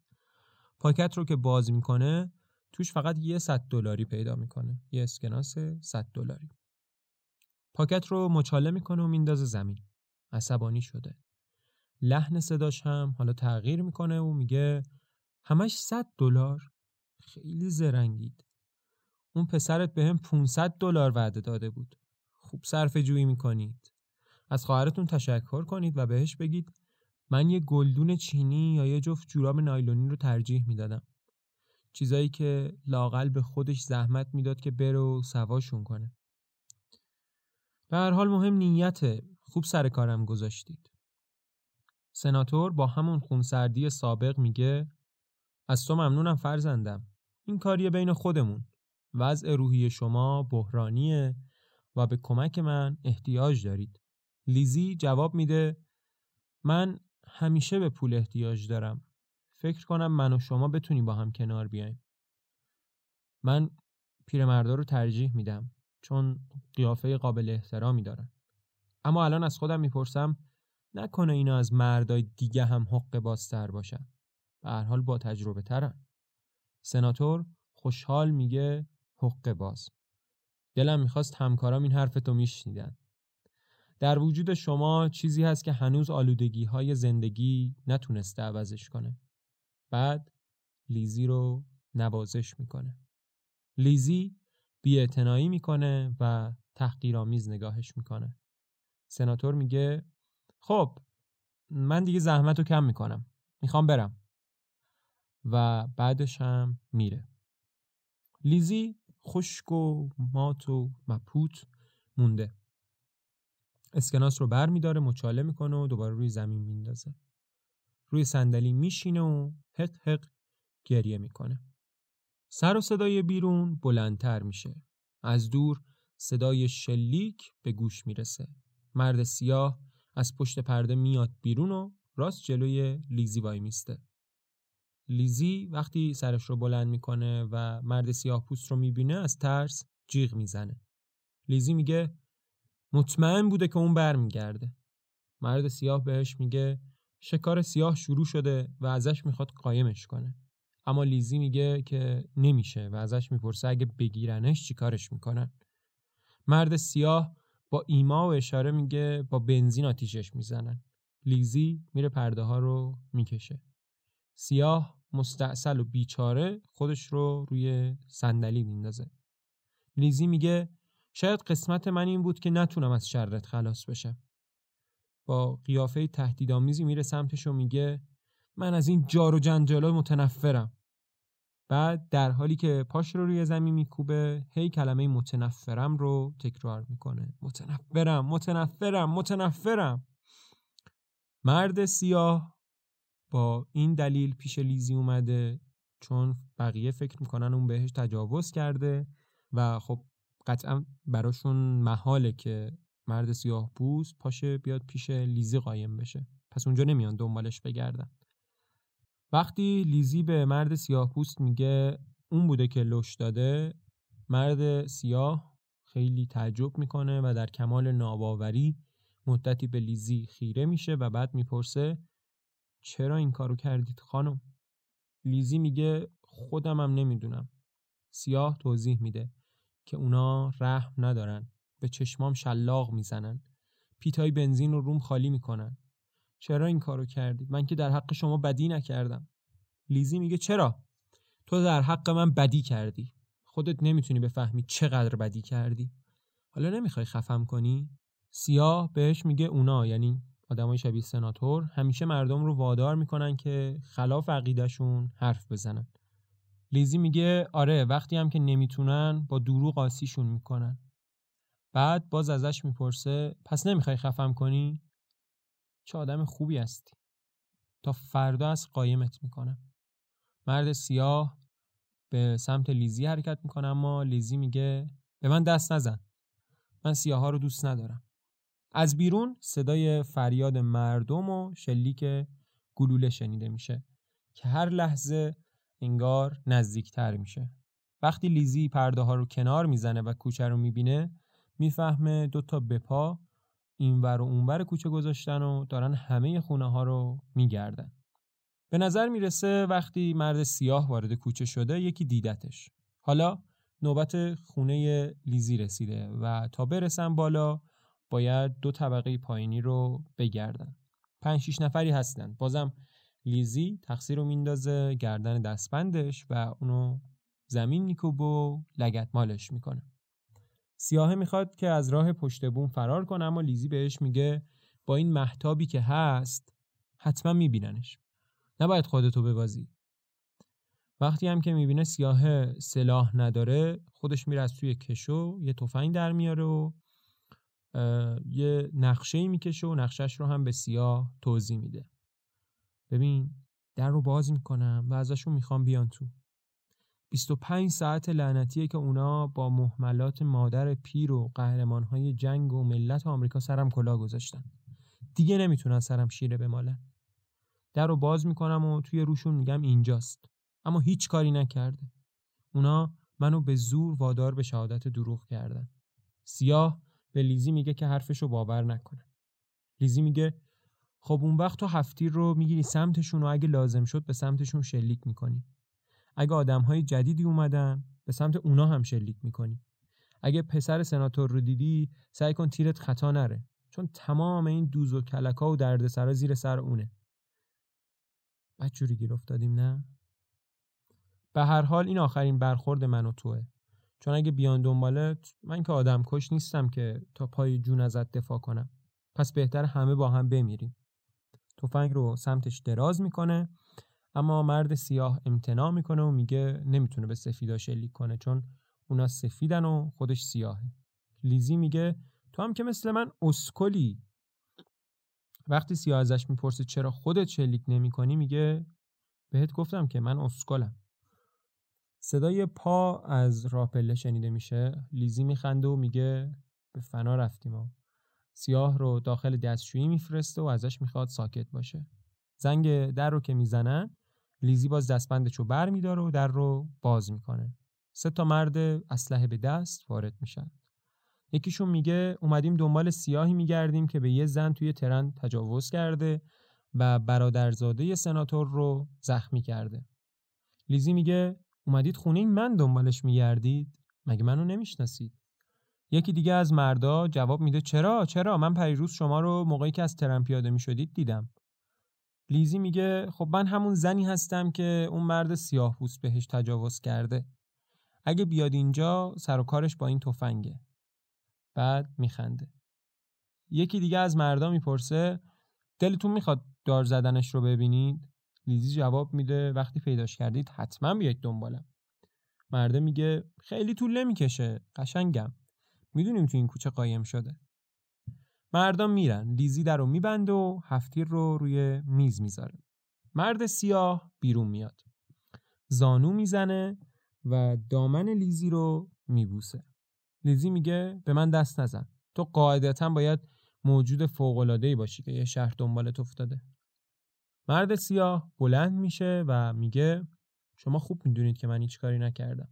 S1: پاکت رو که باز می‌کنه توش فقط یه صد دلاری پیدا می‌کنه. یه اسکناس 100 دلاری. پاکت رو مچاله می‌کنه و میندازه زمین. عصبانی شده. لحن صداش هم حالا تغییر می‌کنه و میگه همش 100 دلار؟ خیلی زرنگید. اون پسرت بهم به 500 دلار وعده داده بود. خوب صرف جویی می‌کنید. از خواهرتون تشکر کنید و بهش بگید من یه گلدون چینی یا یه جفت جوراب نایلونی رو ترجیح می‌دادم. چیزایی که لاقل به خودش زحمت می‌داد که بره و سواشون کنه. به هر حال مهم نیته خوب سر کارم گذاشتید. سناتور با همون خونسردی سابق میگه از تو ممنونم فرزندم. این کاریه بین خودمون. وضع روحی شما بحرانیه و به کمک من احتیاج دارید. لیزی جواب میده من همیشه به پول احتیاج دارم. فکر کنم من و شما بتونیم با هم کنار بیایم. من پیرمردا رو ترجیح میدم چون قیافه قابل احترامی دارن. اما الان از خودم می‌پرسم نکنه اینا از مردای دیگه هم حق بازتر باشن؟ به هر حال با تجربه ترن. سناتور خوشحال میگه حق باز. دلم می‌خواست همکارام این حرفتو میشنیدن. در وجود شما چیزی هست که هنوز آلودگی های زندگی نتونسته عوضش کنه. بعد لیزی رو نوازش می‌کنه. لیزی بیاعتنایی می‌کنه و تحقیرآمیز نگاهش می‌کنه. سناتور میگه خب من دیگه زحمت رو کم می‌کنم. می‌خوام برم. و بعدش هم میره. لیزی خشک و مات و مپوت مونده. اسکناس رو بر میداره مچاله می‌کنه و دوباره روی زمین میندازه. روی صندلی میشینه و حق حق گریه می‌کنه. سر و صدای بیرون بلندتر میشه. از دور صدای شلیک به گوش می‌رسه. مرد سیاه از پشت پرده میاد بیرون و راست جلوی لیزی وای میسته لیزی وقتی سرش رو بلند می‌کنه و مرد سیاه پوست رو می‌بینه از ترس جیغ می‌زنه. لیزی میگه مطمئن بوده که اون برمیگرده. مرد سیاه بهش میگه شکار سیاه شروع شده و ازش می‌خواد قایمش کنه. اما لیزی میگه که نمیشه و ازش می‌پرسه اگه بگیرنش چیکارش می‌کنن. مرد سیاه با ایما و اشاره میگه با بنزین آتیشش می‌زنن. لیزی میره پرده ها رو می‌کشه. سیاه مستعصل و بیچاره خودش رو روی صندلی میندازه. لیزی میگه شاید قسمت من این بود که نتونم از شرت خلاص بشم. با قیافه تهدیدآمیزی میره سمتش و میگه من از این جار و جنجالا متنفرم. بعد در حالی که پاش رو روی زمین میکوبه هی کلمه متنفرم رو تکرار می‌کنه. متنفرم متنفرم متنفرم. مرد سیاه با این دلیل پیش لیزی اومده چون بقیه فکر می‌کنن اون بهش تجاوز کرده و خب قطعا براشون محاله که مرد سیاه پوست پاشه بیاد پیش لیزی قایم بشه. پس اونجا نمیان دنبالش بگردن. وقتی لیزی به مرد سیاه پوست میگه اون بوده که لش داده مرد سیاه خیلی تعجب می‌کنه و در کمال ناباوری مدتی به لیزی خیره میشه و بعد می‌پرسه چرا این کارو کردید خانم؟ لیزی میگه خودمم نمی‌دونم. سیاه توضیح میده که اونا رحم ندارن. به چشمام شلاق می‌زنن. پیتای بنزین رو روم خالی می‌کنن. چرا این کارو کردید من که در حق شما بدی نکردم. لیزی میگه چرا؟ تو در حق من بدی کردی. خودت نمی‌تونی بفهمی چقدر بدی کردی. حالا نمی‌خوای خفم کنی؟ سیاه بهش میگه اونا یعنی آدمای شبیه سناتور همیشه مردم رو وادار می‌کنن که خلاف عقیدهشون حرف بزنن. لیزی میگه آره وقتی هم که نمی‌تونن با دروغ قاسیشون می‌کنن. بعد باز ازش می‌پرسه پس نمی‌خوای خفم کنی؟ چه آدم خوبی هستی. تا فردا از قایمت می‌کنم. مرد سیاه به سمت لیزی حرکت می‌کنه اما لیزی میگه به من دست نزن. من سیاه ها رو دوست ندارم. از بیرون صدای فریاد مردم و شلیک گلوله شنیده میشه که هر لحظه انگار نزدیکتر میشه. وقتی لیزی پرده ها رو کنار می‌زنه و کوچه رو می‌بینه می‌فهمه دوتا بپا اینور و اونور کوچه گذاشتن و دارن همه خونه ها رو میگردن. به نظر می‌رسه وقتی مرد سیاه وارد کوچه شده یکی دیدتش. حالا نوبت خونه لیزی رسیده و تا برسن بالا باید دو طبقه پایینی رو بگردن. پنج شیش نفری هستن. بازم لیزی تقصیر رو میندازه گردن دستبندش و اونو زمین میکوب و لگت مالش می‌کنه. سیاهه می‌خواد که از راه پشت بوم فرار کنه اما لیزی بهش میگه با این محتابی که هست حتما میبیننش. نباید خودتو ببازی. وقتی هم که می‌بینه سیاه سلاح نداره خودش میره از توی کشو یه تفنگ در میاره و یه نقشه می‌کشه و نقشش رو هم به سیاه توضیح میده. ببین در رو باز می‌کنم و ازشون می‌خوام بیان تو. 25 ساعت لعنتیه که اونا با محملات مادر پیر و قهرمانهای جنگ و ملت آمریکا سرم کلا گذاشتن. دیگه نمی‌تونن سرم شیره بمالن. در رو باز می‌کنم و توی روشون میگم اینجاست. اما هیچ کاری نکرده. اونا منو به زور وادار به شهادت دروغ کردن. سیاه به لیزی میگه که حرفشو باور نکنه. لیزی میگه خب اون وقت تو هفتیر رو می‌گیری سمتشون و اگه لازم شد به سمتشون شلیک می‌کنی. اگه آدم های جدیدی اومدن به سمت اونا هم شلیک می‌کنی. اگه پسر سناتور رو دیدی سعی کن تیرت خطا نره. چون تمام این دوز و کلکا و دردسرا زیر سر اونه. جوری گیر افتادیم نه؟ به هر حال این آخرین برخورد من و توه. چون اگه بیان دنبالت من که آدم کش نیستم که تا پای جون ازت دفاع کنم. پس بهتر همه با هم بمیریم. تفنگ رو سمتش دراز می‌کنه اما مرد سیاه امتناع می‌کنه و میگه نمی‌تونه به سفیدا شلیک کنه چون اونا سفیدن و خودش سیاهه. لیزی میگه تو هم که مثل من اسکلی. وقتی سیاه ازش می‌پرسه چرا خودت شلیک نمی‌کنی میگه بهت گفتم که من اسکلم. صدای پا از راپله شنیده میشه. لیزی میخنده و میگه به فنا رفتیم و سیاه رو داخل دستشویی میفرسته و ازش می‌خواد ساکت باشه. زنگ در رو که می‌زنن لیزی باز دستبندش رو بر میداره و در رو باز می‌کنه. سه تا مرد اسلحه به دست وارد میشن. یکیشون میگه اومدیم دنبال سیاهی میگردیم که به یه زن توی ترن تجاوز کرده و برادرزاده سناتور رو زخمی کرده. لیزی میگه اومدید خونه من دنبالش میگردید؟ مگه منو نمی‌شناسید؟ یکی دیگه از مردا جواب میده چرا؟ چرا؟ من پریروز شما رو موقعی که از ترن پیاده می‌شدید دیدم. لیزی میگه خب من همون زنی هستم که اون مرد سیاه پوست بهش تجاوز کرده. اگه بیاد اینجا سر و کارش با این تفنگه. بعد میخنده. یکی دیگه از مردا می‌پرسه دلتون می‌خواد دار زدنش رو ببینید؟ لیزی جواب میده وقتی پیداش کردید حتما بیاید دنبالم. مرده میگه خیلی طول نمی‌کشه قشنگم. می‌دونیم تو این کوچه قایم شده. مردم میرن لیزی در رو میبنده و هفتیر رو روی میز می‌ذاره. مرد سیاه بیرون میاد. زانو می‌زنه و دامن لیزی رو میبوسه. لیزی میگه به من دست نزن. تو قاعدتا باید موجود فوق‌العاده‌ای باشی که یه شهر دنبالت افتاده. مرد سیاه بلند میشه و میگه شما خوب می‌دونید که من هیچ کاری نکردم.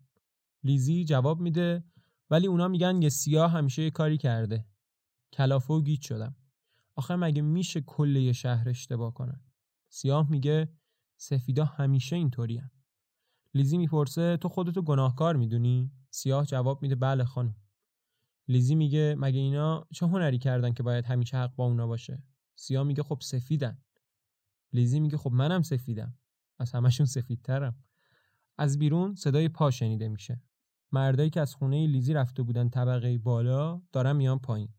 S1: لیزی جواب میده ولی اونا میگن یه سیاه همیشه یه کاری کرده. کلافه و گیت شدم. آخه مگه میشه کل یه شهر اشتباه کنن؟ سیاه میگه سفیدا همیشه اینطوری لیزی می‌پرسه تو خودتو گناهکار می‌دونی؟ سیاه جواب میده بله خانم. لیزی میگه مگه اینا چه هنری کردن که باید همیشه حق با اونا باشه؟ سیاه میگه خب سفیدن. لیزی میگه خب منم سفیدم. از همشون سفیدترم. از بیرون صدای پا شنیده میشه. مردایی که از خونه لیزی رفته بودن طبقه بالا دارن میان پایین.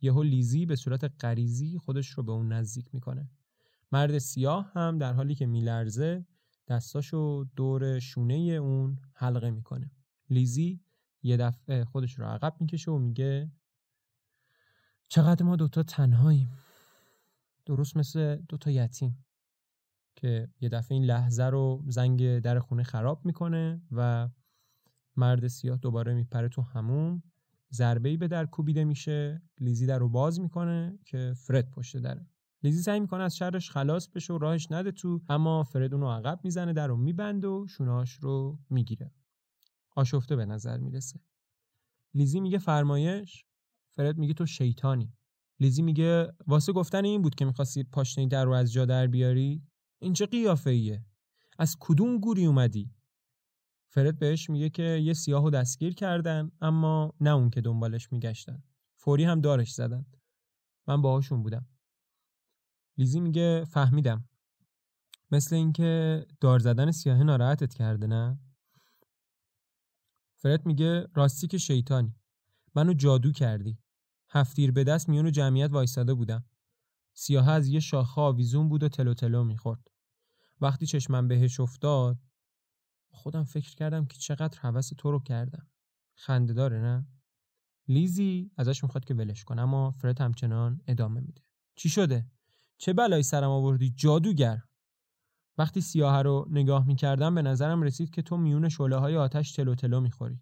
S1: یهو لیزی به صورت غریزی خودش رو به اون نزدیک می‌کنه. مرد سیاه هم در حالی که میلرزه دستاشو دور شونه اون حلقه می‌کنه. لیزی یه دفعه خودش رو عقب می‌کشه و میگه چقدر ما دوتا تنهاییم. درست مثل دوتا یتیم که یه دفعه این لحظه رو زنگ در خونه خراب می‌کنه و مرد سیاه دوباره میپره تو هموم ضربه ای به در کوبیده میشه لیزی در رو باز می‌کنه که فرد پشت داره لیزی سعی می‌کنه از شرش خلاص بشه و راهش نده تو اما فرد اونو عقب می‌زنه در رو میبنده و شوناش رو می‌گیره. آشفته به نظر می‌رسه. لیزی میگه فرمایش فرد میگه تو شیطانی. لیزی میگه واسه گفتن این بود که می‌خواستی پاشنه در رو از جا در بیاری؟ این چه قیافه ایه از کدوم گوری اومدی؟ فرد بهش میگه که یه سیاهو دستگیر کردن اما نه اون که دنبالش میگشتن. فوری هم دارش زدن. من باهاشون بودم. لیزی میگه فهمیدم. مثل اینکه دار زدن سیاه ناراحتت کرده نه؟ فرد میگه راستی که شیطانی. منو جادو کردی. هفتیر به دست میون جمعیت وایستاده بودم. سیاه از یه شاخه آویزون بود و تلو تلو می‌خورد. وقتی چشمم بهش افتاد خودم فکر کردم که چقدر حوس تو رو کردم. خنده داره نه؟ لیزی ازش می‌خواد که ولش کنه اما فرد همچنان ادامه میده. چی شده؟ چه بلایی سرم آوردی جادوگر؟ وقتی سیاه رو نگاه می‌کردم به نظرم رسید که تو میون شعله های آتش تلو تلو می‌خوری.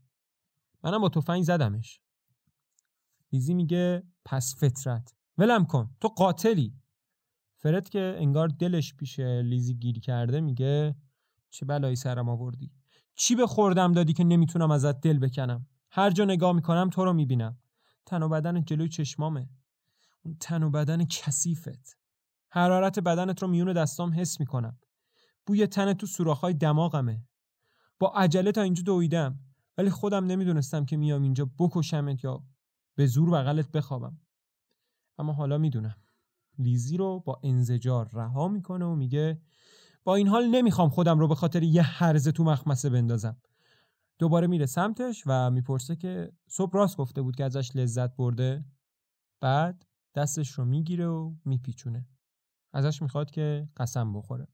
S1: منم با تفنگ زدمش. لیزی میگه پس فطرت. ولم کن تو قاتلی. فرد که انگار دلش پیش لیزی گیر کرده میگه چه بلایی سرم آوردی؟ چی به خوردم دادی که نمی‌تونم ازت دل بکنم؟ هر جا نگاه می‌کنم تو رو می‌بینم. تن و بدن جلوی چشمامه. اون تن و بدن کثیفت. حرارت بدنت رو میون دستام حس می‌کنم. بوی تن تو سوراخهای دماغمه. با عجله تا اینجا دویدم. ولی خودم نمی‌دونستم که میام اینجا بکشمت یا به زور بغلت بخوابم. اما حالا می‌دونم. لیزی رو با انزجار رها می‌کنه و میگه با این حال نمی‌خوام خودم رو به خاطر یه حرزه تو مخمسه بندازم. دوباره میره سمتش و می‌پرسه که صبح راست گفته بود که ازش لذت برده؟ بعد دستش رو می‌گیره و میپیچونه. ازش می‌خواد که قسم بخوره.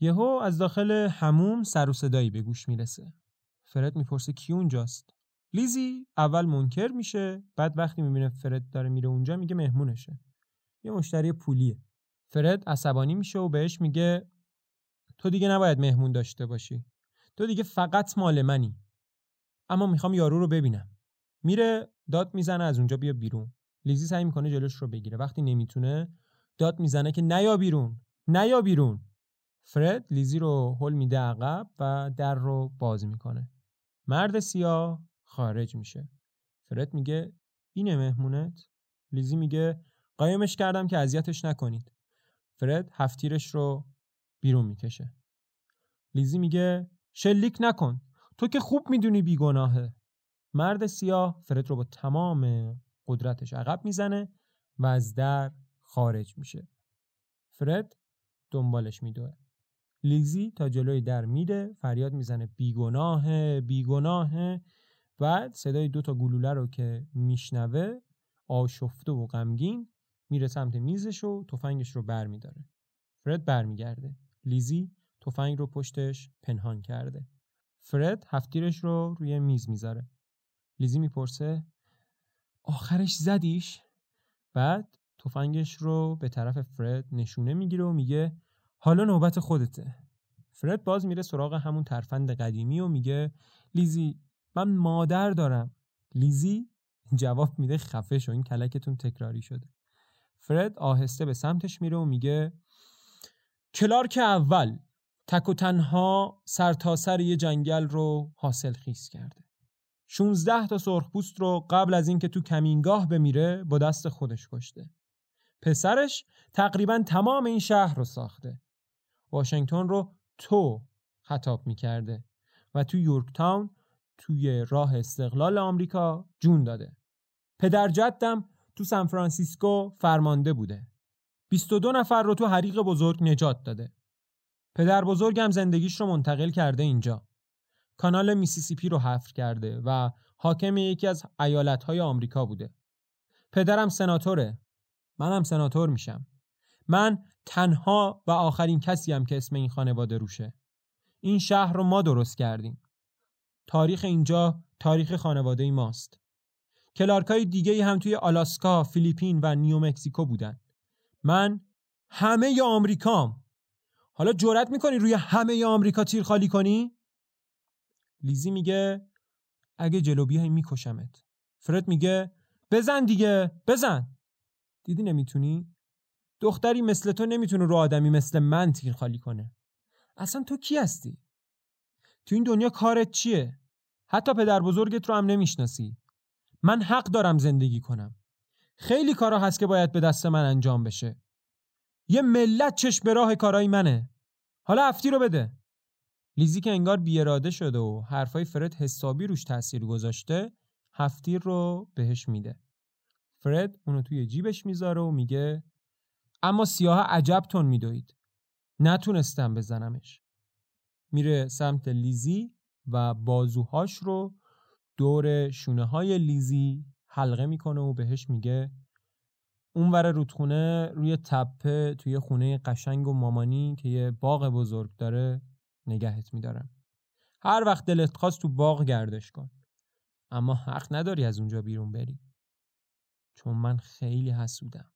S1: یهو از داخل هموم سر و صدایی به گوش می‌رسه. فرد می‌پرسه کی اونجاست؟ لیزی اول منکر میشه بعد وقتی می‌بینه فرد داره میره اونجا میگه مهمونشه. یه مشتری پولیه. فرد عصبانی میشه و بهش میگه تو دیگه نباید مهمون داشته باشی. تو دیگه فقط مال منی. اما می‌خوام یارو رو ببینم. میره داد می‌زنه از اونجا بیا بیرون. لیزی سعی می‌کنه جلوش رو بگیره. وقتی نمی‌تونه داد می‌زنه که نیا بیرون. نیا بیرون. فرد لیزی رو هل میده عقب و در رو باز می‌کنه. مرد سیاه خارج میشه. فرد میگه اینه مهمونت؟ لیزی میگه قایمش کردم که اذیتش نکنید. فرد هفتیرش رو بیرون می‌کشه. لیزی میگه شلیک نکن. تو که خوب می‌دونی بیگناهه. مرد سیاه فرد رو با تمام قدرتش عقب می‌زنه و از در خارج میشه. فرد دنبالش میدوه. لیزی تا جلوی در میده فریاد می‌زنه بیگناه بیگناه بعد صدای دو تا گلوله رو که میشنوه آشفته و غمگین میره سمت میزش و تفنگش رو بر میداره. فرد برمیگرده. لیزی تفنگ رو پشتش پنهان کرده. فرد هفتیرش رو روی میز می‌ذاره. لیزی می‌پرسه آخرش زدیش؟ بعد تفنگش رو به طرف فرد نشونه می‌گیره و میگه حالا نوبت خودته. فرد باز میره سراغ همون ترفند قدیمی و میگه لیزی من مادر دارم. لیزی جواب میده خفه شو این کلکتون تکراری شده. فرد آهسته به سمتش میره و میگه کلارک اول تک و تنها سرتاسر سر یه جنگل رو حاصل خیز کرده 16 تا سرخپوست رو قبل از اینکه تو کمینگاه بمیره با دست خودش کشته پسرش تقریبا تمام این شهر رو ساخته واشنگتن رو تو خطاب می‌کرده و تو یورک تاون توی راه استقلال آمریکا جون داده پدر جدم تو سان فرانسیسکو فرمانده بوده 22 نفر رو تو حریق بزرگ نجات داده پدر بزرگم زندگیش رو منتقل کرده اینجا کانال میسیسیپی رو حفر کرده و حاکم یکی از ایالتهای آمریکا بوده. پدرم سناتوره. منم سناتور میشم. من تنها و آخرین کسی هم که اسم این خانواده روشه. این شهر رو ما درست کردیم. تاریخ اینجا تاریخ خانواده ماست. کلارکای دیگه هم توی آلاسکا، فیلیپین و نیومکسیکو بودن. من همه ی آمریکام. حالا جرأت می‌کنی روی همه ی آمریکا تیر خالی کنی؟ لیزی میگه اگه جلو بیای میکشمت. فرد میگه بزن دیگه بزن. دیدی نمی‌تونی؟ دختری مثل تو نمی‌تونه رو آدمی مثل من تیر خالی کنه. اصلا تو کی هستی؟ تو این دنیا کارت چیه؟ حتی پدر بزرگت رو هم نمی‌شناسی. من حق دارم زندگی کنم. خیلی کارا هست که باید به دست من انجام بشه. یه ملت چشم به راه کارای منه. حالا افتی رو بده. لیزی که انگار بیاراده شده و حرفای فرد حسابی روش تاثیر گذاشته هفتیر رو بهش میده. فرد اونو توی جیبش می‌ذاره و میگه اما سیاه عجب تون میدوید. نتونستم بزنمش. میره سمت لیزی و بازوهاش رو دور شونه های لیزی حلقه می‌کنه و بهش میگه اونور رودخونه روی تپه توی خونه قشنگ و مامانی که یه باغ بزرگ داره نگهت میدارم. هر وقت دلت خواست تو باغ گردش کن. اما حق نداری از اونجا بیرون بری. چون من خیلی حسودم.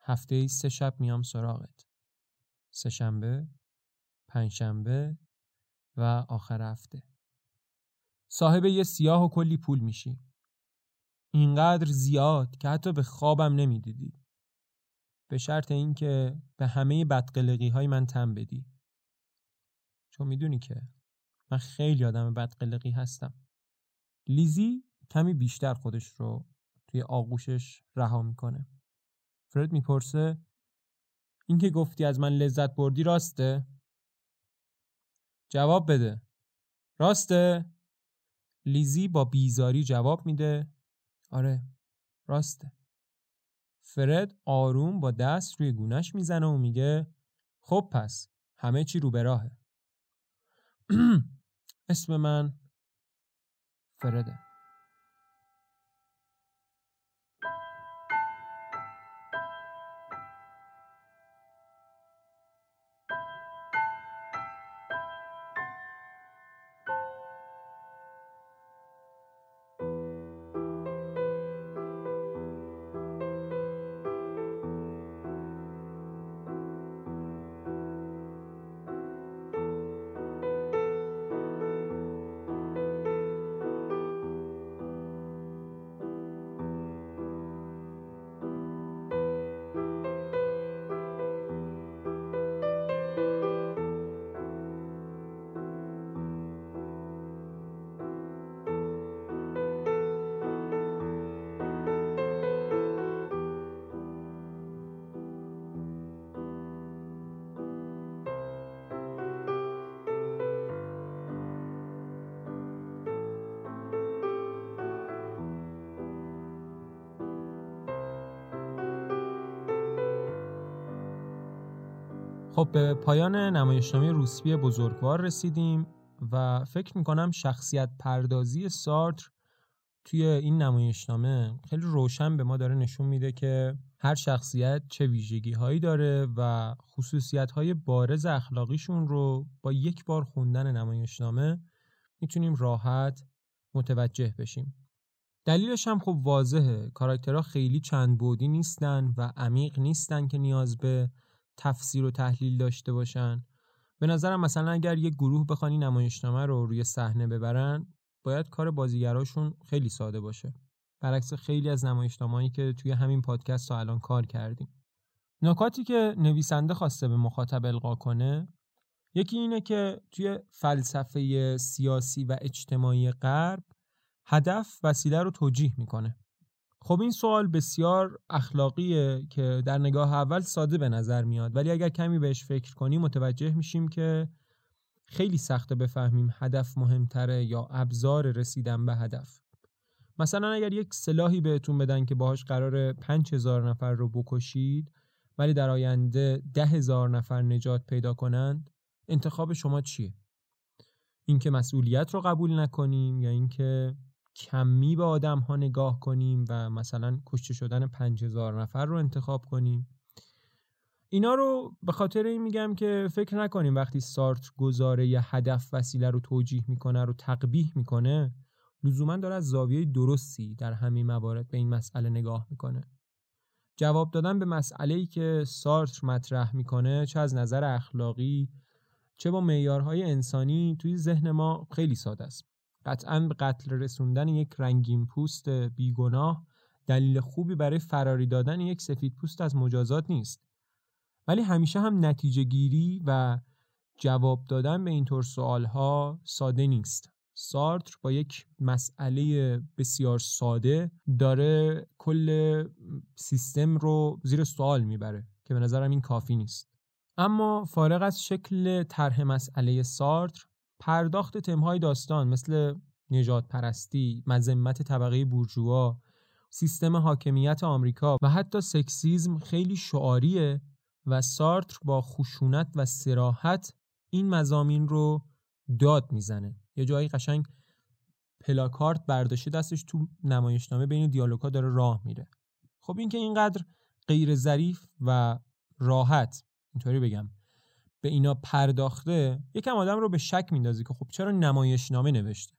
S1: هفته ای سه شب میام سراغت. سه شنبه، پنج شنبه و آخر هفته. صاحب یه سیاه و کلی پول میشی. اینقدر زیاد که حتی به خوابم نمی‌دیدی. به شرط اینکه به همه بدقلقی های من تم بدی. چون می‌دونی که من خیلی آدم بدقلقی هستم. لیزی کمی بیشتر خودش رو توی آغوشش رها می‌کنه. فرد می‌پرسه اینکه گفتی از من لذت بردی راسته؟ جواب بده. راسته؟ لیزی با بیزاری جواب میده آره راسته فرد آروم با دست روی گونش می‌زنه و میگه خب پس همه چی رو به راهه اسم من فرده خب به پایان نمایشنامه روسبی بزرگوار رسیدیم و فکر می‌کنم شخصیت پردازی سارتر توی این نمایشنامه خیلی روشن به ما داره نشون میده که هر شخصیت چه ویژگی هایی داره و خصوصیت های بارز اخلاقیشون رو با یک بار خوندن نمایشنامه می‌تونیم راحت متوجه بشیم. دلیلش هم خب واضحه کاراکترها خیلی چند بودی نیستن و عمیق نیستن که نیاز به تفسیر و تحلیل داشته باشن. به نظرم مثلا اگر یه گروه بخوانی نمایشنامه رو روی صحنه ببرن باید کار بازیگراشون خیلی ساده باشه. برعکس خیلی از نمایشنامه‌ای که توی همین پادکست تا الان کار کردیم. نکاتی که نویسنده خواسته به مخاطب القا کنه یکی اینه که توی فلسفه سیاسی و اجتماعی غرب هدف وسیله رو توجیه می‌کنه. خب این سوال بسیار اخلاقیه که در نگاه اول ساده به نظر میاد ولی اگر کمی بهش فکر کنیم متوجه میشیم که خیلی سخته بفهمیم هدف مهمتره یا ابزار رسیدن به هدف مثلا اگر یک سلاحی بهتون بدن که باهاش قرار پنج هزار نفر رو بکشید ولی در آینده ده هزار نفر نجات پیدا کنند انتخاب شما چیه؟ اینکه مسئولیت رو قبول نکنیم یا اینکه کمی به آدم ها نگاه کنیم و مثلا کشته شدن 5000 نفر رو انتخاب کنیم. اینا رو به خاطر این میگم که فکر نکنیم وقتی سارت گزاره یه هدف وسیله رو توجیه می‌کنه رو تقبیح می‌کنه لزوما داره از زاویه درستی در همین موارد به این مسئله نگاه می‌کنه. جواب دادن به مسئله ای که سارتر مطرح می‌کنه چه از نظر اخلاقی چه با معیارهای انسانی توی ذهن ما خیلی ساده است. قطعا به قتل رسوندن یک رنگین پوست بیگناه دلیل خوبی برای فراری دادن یک سفید پوست از مجازات نیست. ولی همیشه هم نتیجه گیری و جواب دادن به اینطور سوال ها ساده نیست. سارتر با یک مسئله بسیار ساده داره کل سیستم رو زیر سوال می‌بره که به نظرم این کافی نیست. اما فارغ از شکل طرح مسئله سارتر پرداخت تمهای داستان مثل نجات پرستی، مذمت طبقه بورژوا، سیستم حاکمیت آمریکا و حتی سکسیزم خیلی شعاریه و سارتر با خشونت و سراحت این مزامین رو داد می‌زنه. یه جایی قشنگ پلاکارت برداشته دستش تو نمایشنامه بین دیالوگا داره راه میره. خب این که اینقدر غیر ظریف و راحت اینطوری بگم به اینا پرداخته یکم آدم رو به شک میندازه که خب چرا نمایشنامه نوشته.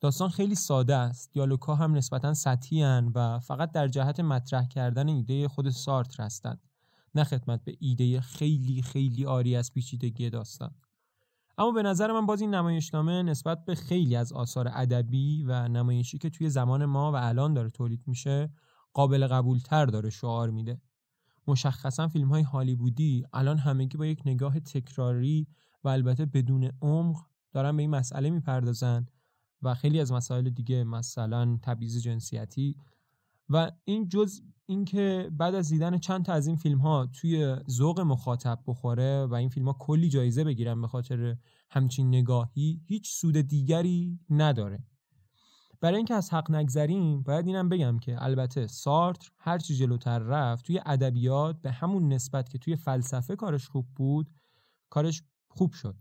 S1: داستان خیلی ساده است دیالوگها هم نسبتا سطحی و فقط در جهت مطرح کردن ایده خود سارتر هستند نه خدمت به ایده خیلی خیلی آری از پیچیدگی داستان. اما به نظر من باز این نمایشنامه نسبت به خیلی از آثار ادبی و نمایشی که توی زمان ما و الان داره تولید میشه قابل قبولتر داره شعار میده. مشخصا فیلم های هالیوودی. الان همگی با یک نگاه تکراری و البته بدون عمق دارن به این مسئله می‌پردازن و خیلی از مسائل دیگه مثلا تبعیض جنسیتی. و این جز اینکه بعد از دیدن چند تا از این فیلم ها توی ذوق مخاطب بخوره و این فیلم ها کلی جایزه بگیرن به خاطر همچین نگاهی هیچ سود دیگری نداره. برای اینکه از حق نگذریم باید اینم بگم که البته سارتر هر چی جلوتر رفت توی ادبیات به همون نسبت که توی فلسفه کارش خوب بود کارش خوب شد.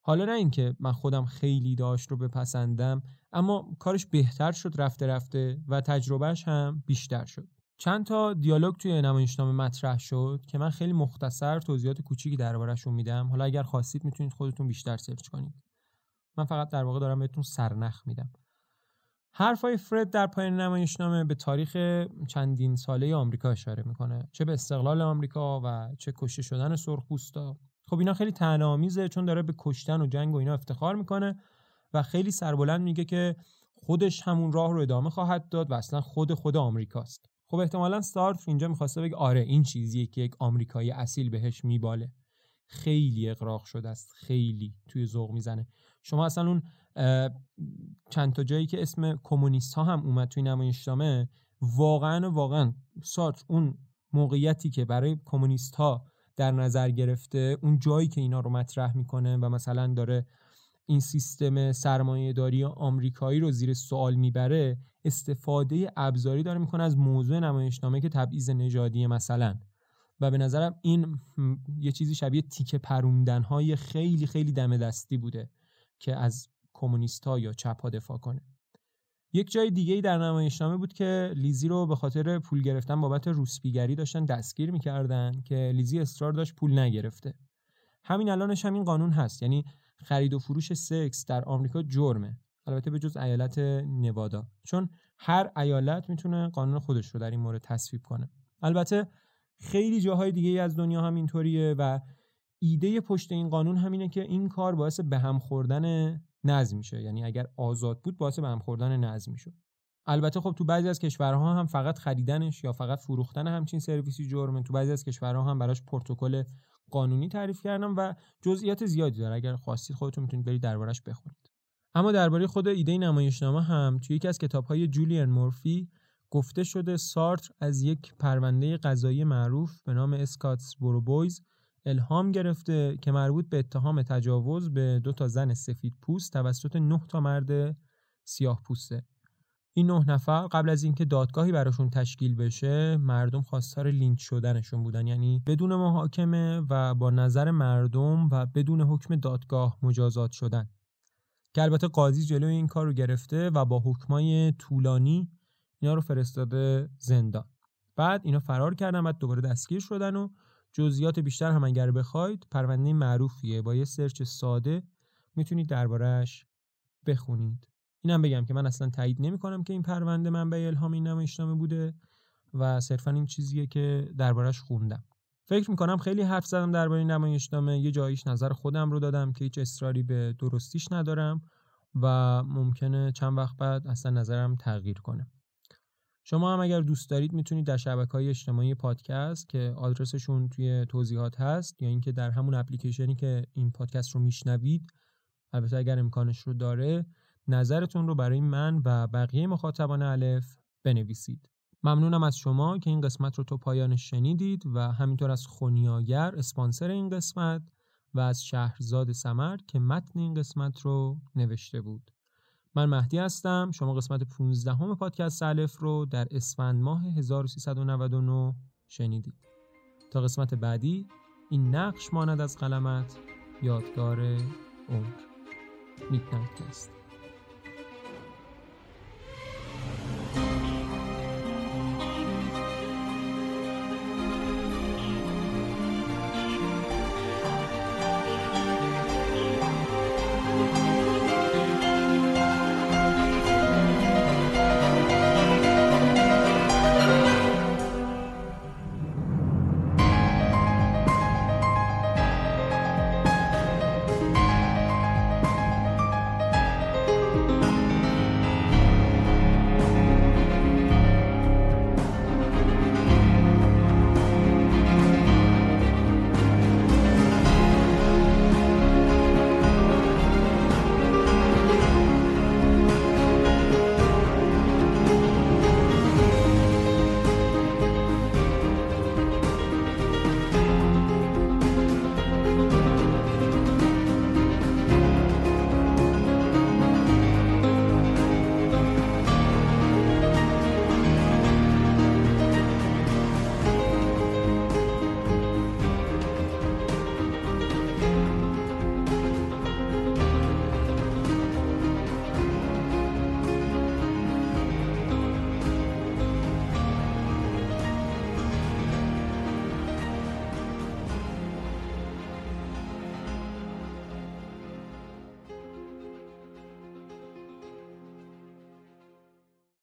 S1: حالا نه اینکه من خودم خیلی داشت رو بپسندم اما کارش بهتر شد رفته رفته و تجربهش هم بیشتر شد. چند تا دیالوگ توی نمایشنامه مطرح شد که من خیلی مختصر توضیحات کوچیکی دربارهشون میدم. حالا اگر خواستید می‌تونید خودتون بیشتر سرچ کنید. من فقط در واقع دارم بهتون سرنخ میدم. حرفای فرد در پایان نمایشنامه به تاریخ چندین ساله آمریکا اشاره می‌کنه. چه به استقلال آمریکا و چه کشته شدن سرخپوستا خب اینا خیلی طعنه‌آمیزه چون داره به کشتن و جنگ و اینا افتخار می‌کنه و خیلی سربلند میگه که خودش همون راه رو ادامه خواهد داد و اصلا خود خود آمریکاست. خب احتمالا ستارت اینجا می‌خواسته بگه آره این چیزیه که یک آمریکایی اصیل بهش میباله. خیلی اقراق شده است خیلی توی ذوق می‌زنه. شما اصلا اون چند تا جایی که اسم کمونیست ها هم اومد توی نمایشنامه واقعا واقعا سارت اون موقعیتی که برای کمونیست ها در نظر گرفته اون جایی که اینا رو مطرح می‌کنه و مثلا داره این سیستم سرمایه داری آمریکایی رو زیر سوال می‌بره استفاده ابزاری داره می‌کنه از موضوع نمایشنامه که تبعیض نژادی مثلا. و به نظرم این یه چیزی شبیه تیکه پروندن های خیلی خیلی دم دستی بوده که از کمونیست ها یا چپ ها دفاع کنه. یک جای دیگه در نمایشنامه بود که لیزی رو به خاطر پول گرفتن بابت روسپیگری داشتن دستگیر می‌کردن که لیزی اصرار داشت پول نگرفته. همین الانش همین قانون هست یعنی خرید و فروش سکس در آمریکا جرمه. البته به جز ایالت نوادا. چون هر ایالت می‌تونه قانون خودش رو در این مورد تصویب کنه. البته خیلی جاهای دیگه از دنیا هم اینطوریه و ایده پشت این قانون همینه که این کار باعث به هم خوردن نظم میشه. یعنی اگر آزاد بود باعث به هم خوردن نظم میشه البته خب تو بعضی از کشورها هم فقط خریدنش یا فقط فروختن همچین سرویسی جرمه. تو بعضی از کشورها هم براش پروتکل قانونی تعریف کردم و جزئیات زیادی داره. اگر خواستید خودتون می‌تونید برید دربارش بخونید. اما درباره خود ایده نمایشنامه هم توی یکی از کتاب‌های جولیان مورفی گفته شده سارتر از یک پرونده قضایی معروف به نام اسکاتس بویز الهام گرفته که مربوط به اتهام تجاوز به دو تا زن سفید پوست توسط نه تا مرد سیاه پوسته. این نه نفر قبل از اینکه دادگاهی براشون تشکیل بشه مردم خواستار لینچ شدنشون بودن. یعنی بدون محاکمه و با نظر مردم و بدون حکم دادگاه مجازات شدن. که البته قاضی جلوی این کار رو گرفته و با حکمای طولانی اینا رو فرستاده زندان. بعد اینا فرار کردن بعد دوباره دستگیر شدن و جزئیات بیشتر هم اگر بخواید پرونده معروفیه. با یه سرچ ساده می‌تونید دربارهش بخونید. اینم بگم که من اصلا تایید نمی‌کنم که این پرونده منبع الهام این نمایشنامه بوده و صرفا این چیزیه که دربارش خوندم. فکر می‌کنم خیلی حرف زدم درباره نمایشنامه یه جاییش نظر خودم رو دادم که هیچ اصراری به درستیش ندارم و ممکنه چند وقت بعد اصلا نظرم تغییر کنه. شما هم اگر دوست دارید می‌تونید در شبکه های اجتماعی پادکست که آدرسشون توی توضیحات هست یا اینکه در همون اپلیکیشنی که این پادکست رو میشنوید البته اگر امکانش رو داره نظرتون رو برای من و بقیه مخاطبان الف بنویسید. ممنونم از شما که این قسمت رو تو پایانش شنیدید و همینطور از خونیاگر اسپانسر این قسمت و از شهرزاد سمر که متن این قسمت رو نوشته بود. من مهدی هستم. شما قسمت 15 همه پادکست الف رو در اسفند ماه 1399 شنیدید. تا قسمت بعدی این نقش ماند از قلمت یادگار عمر. میدنایت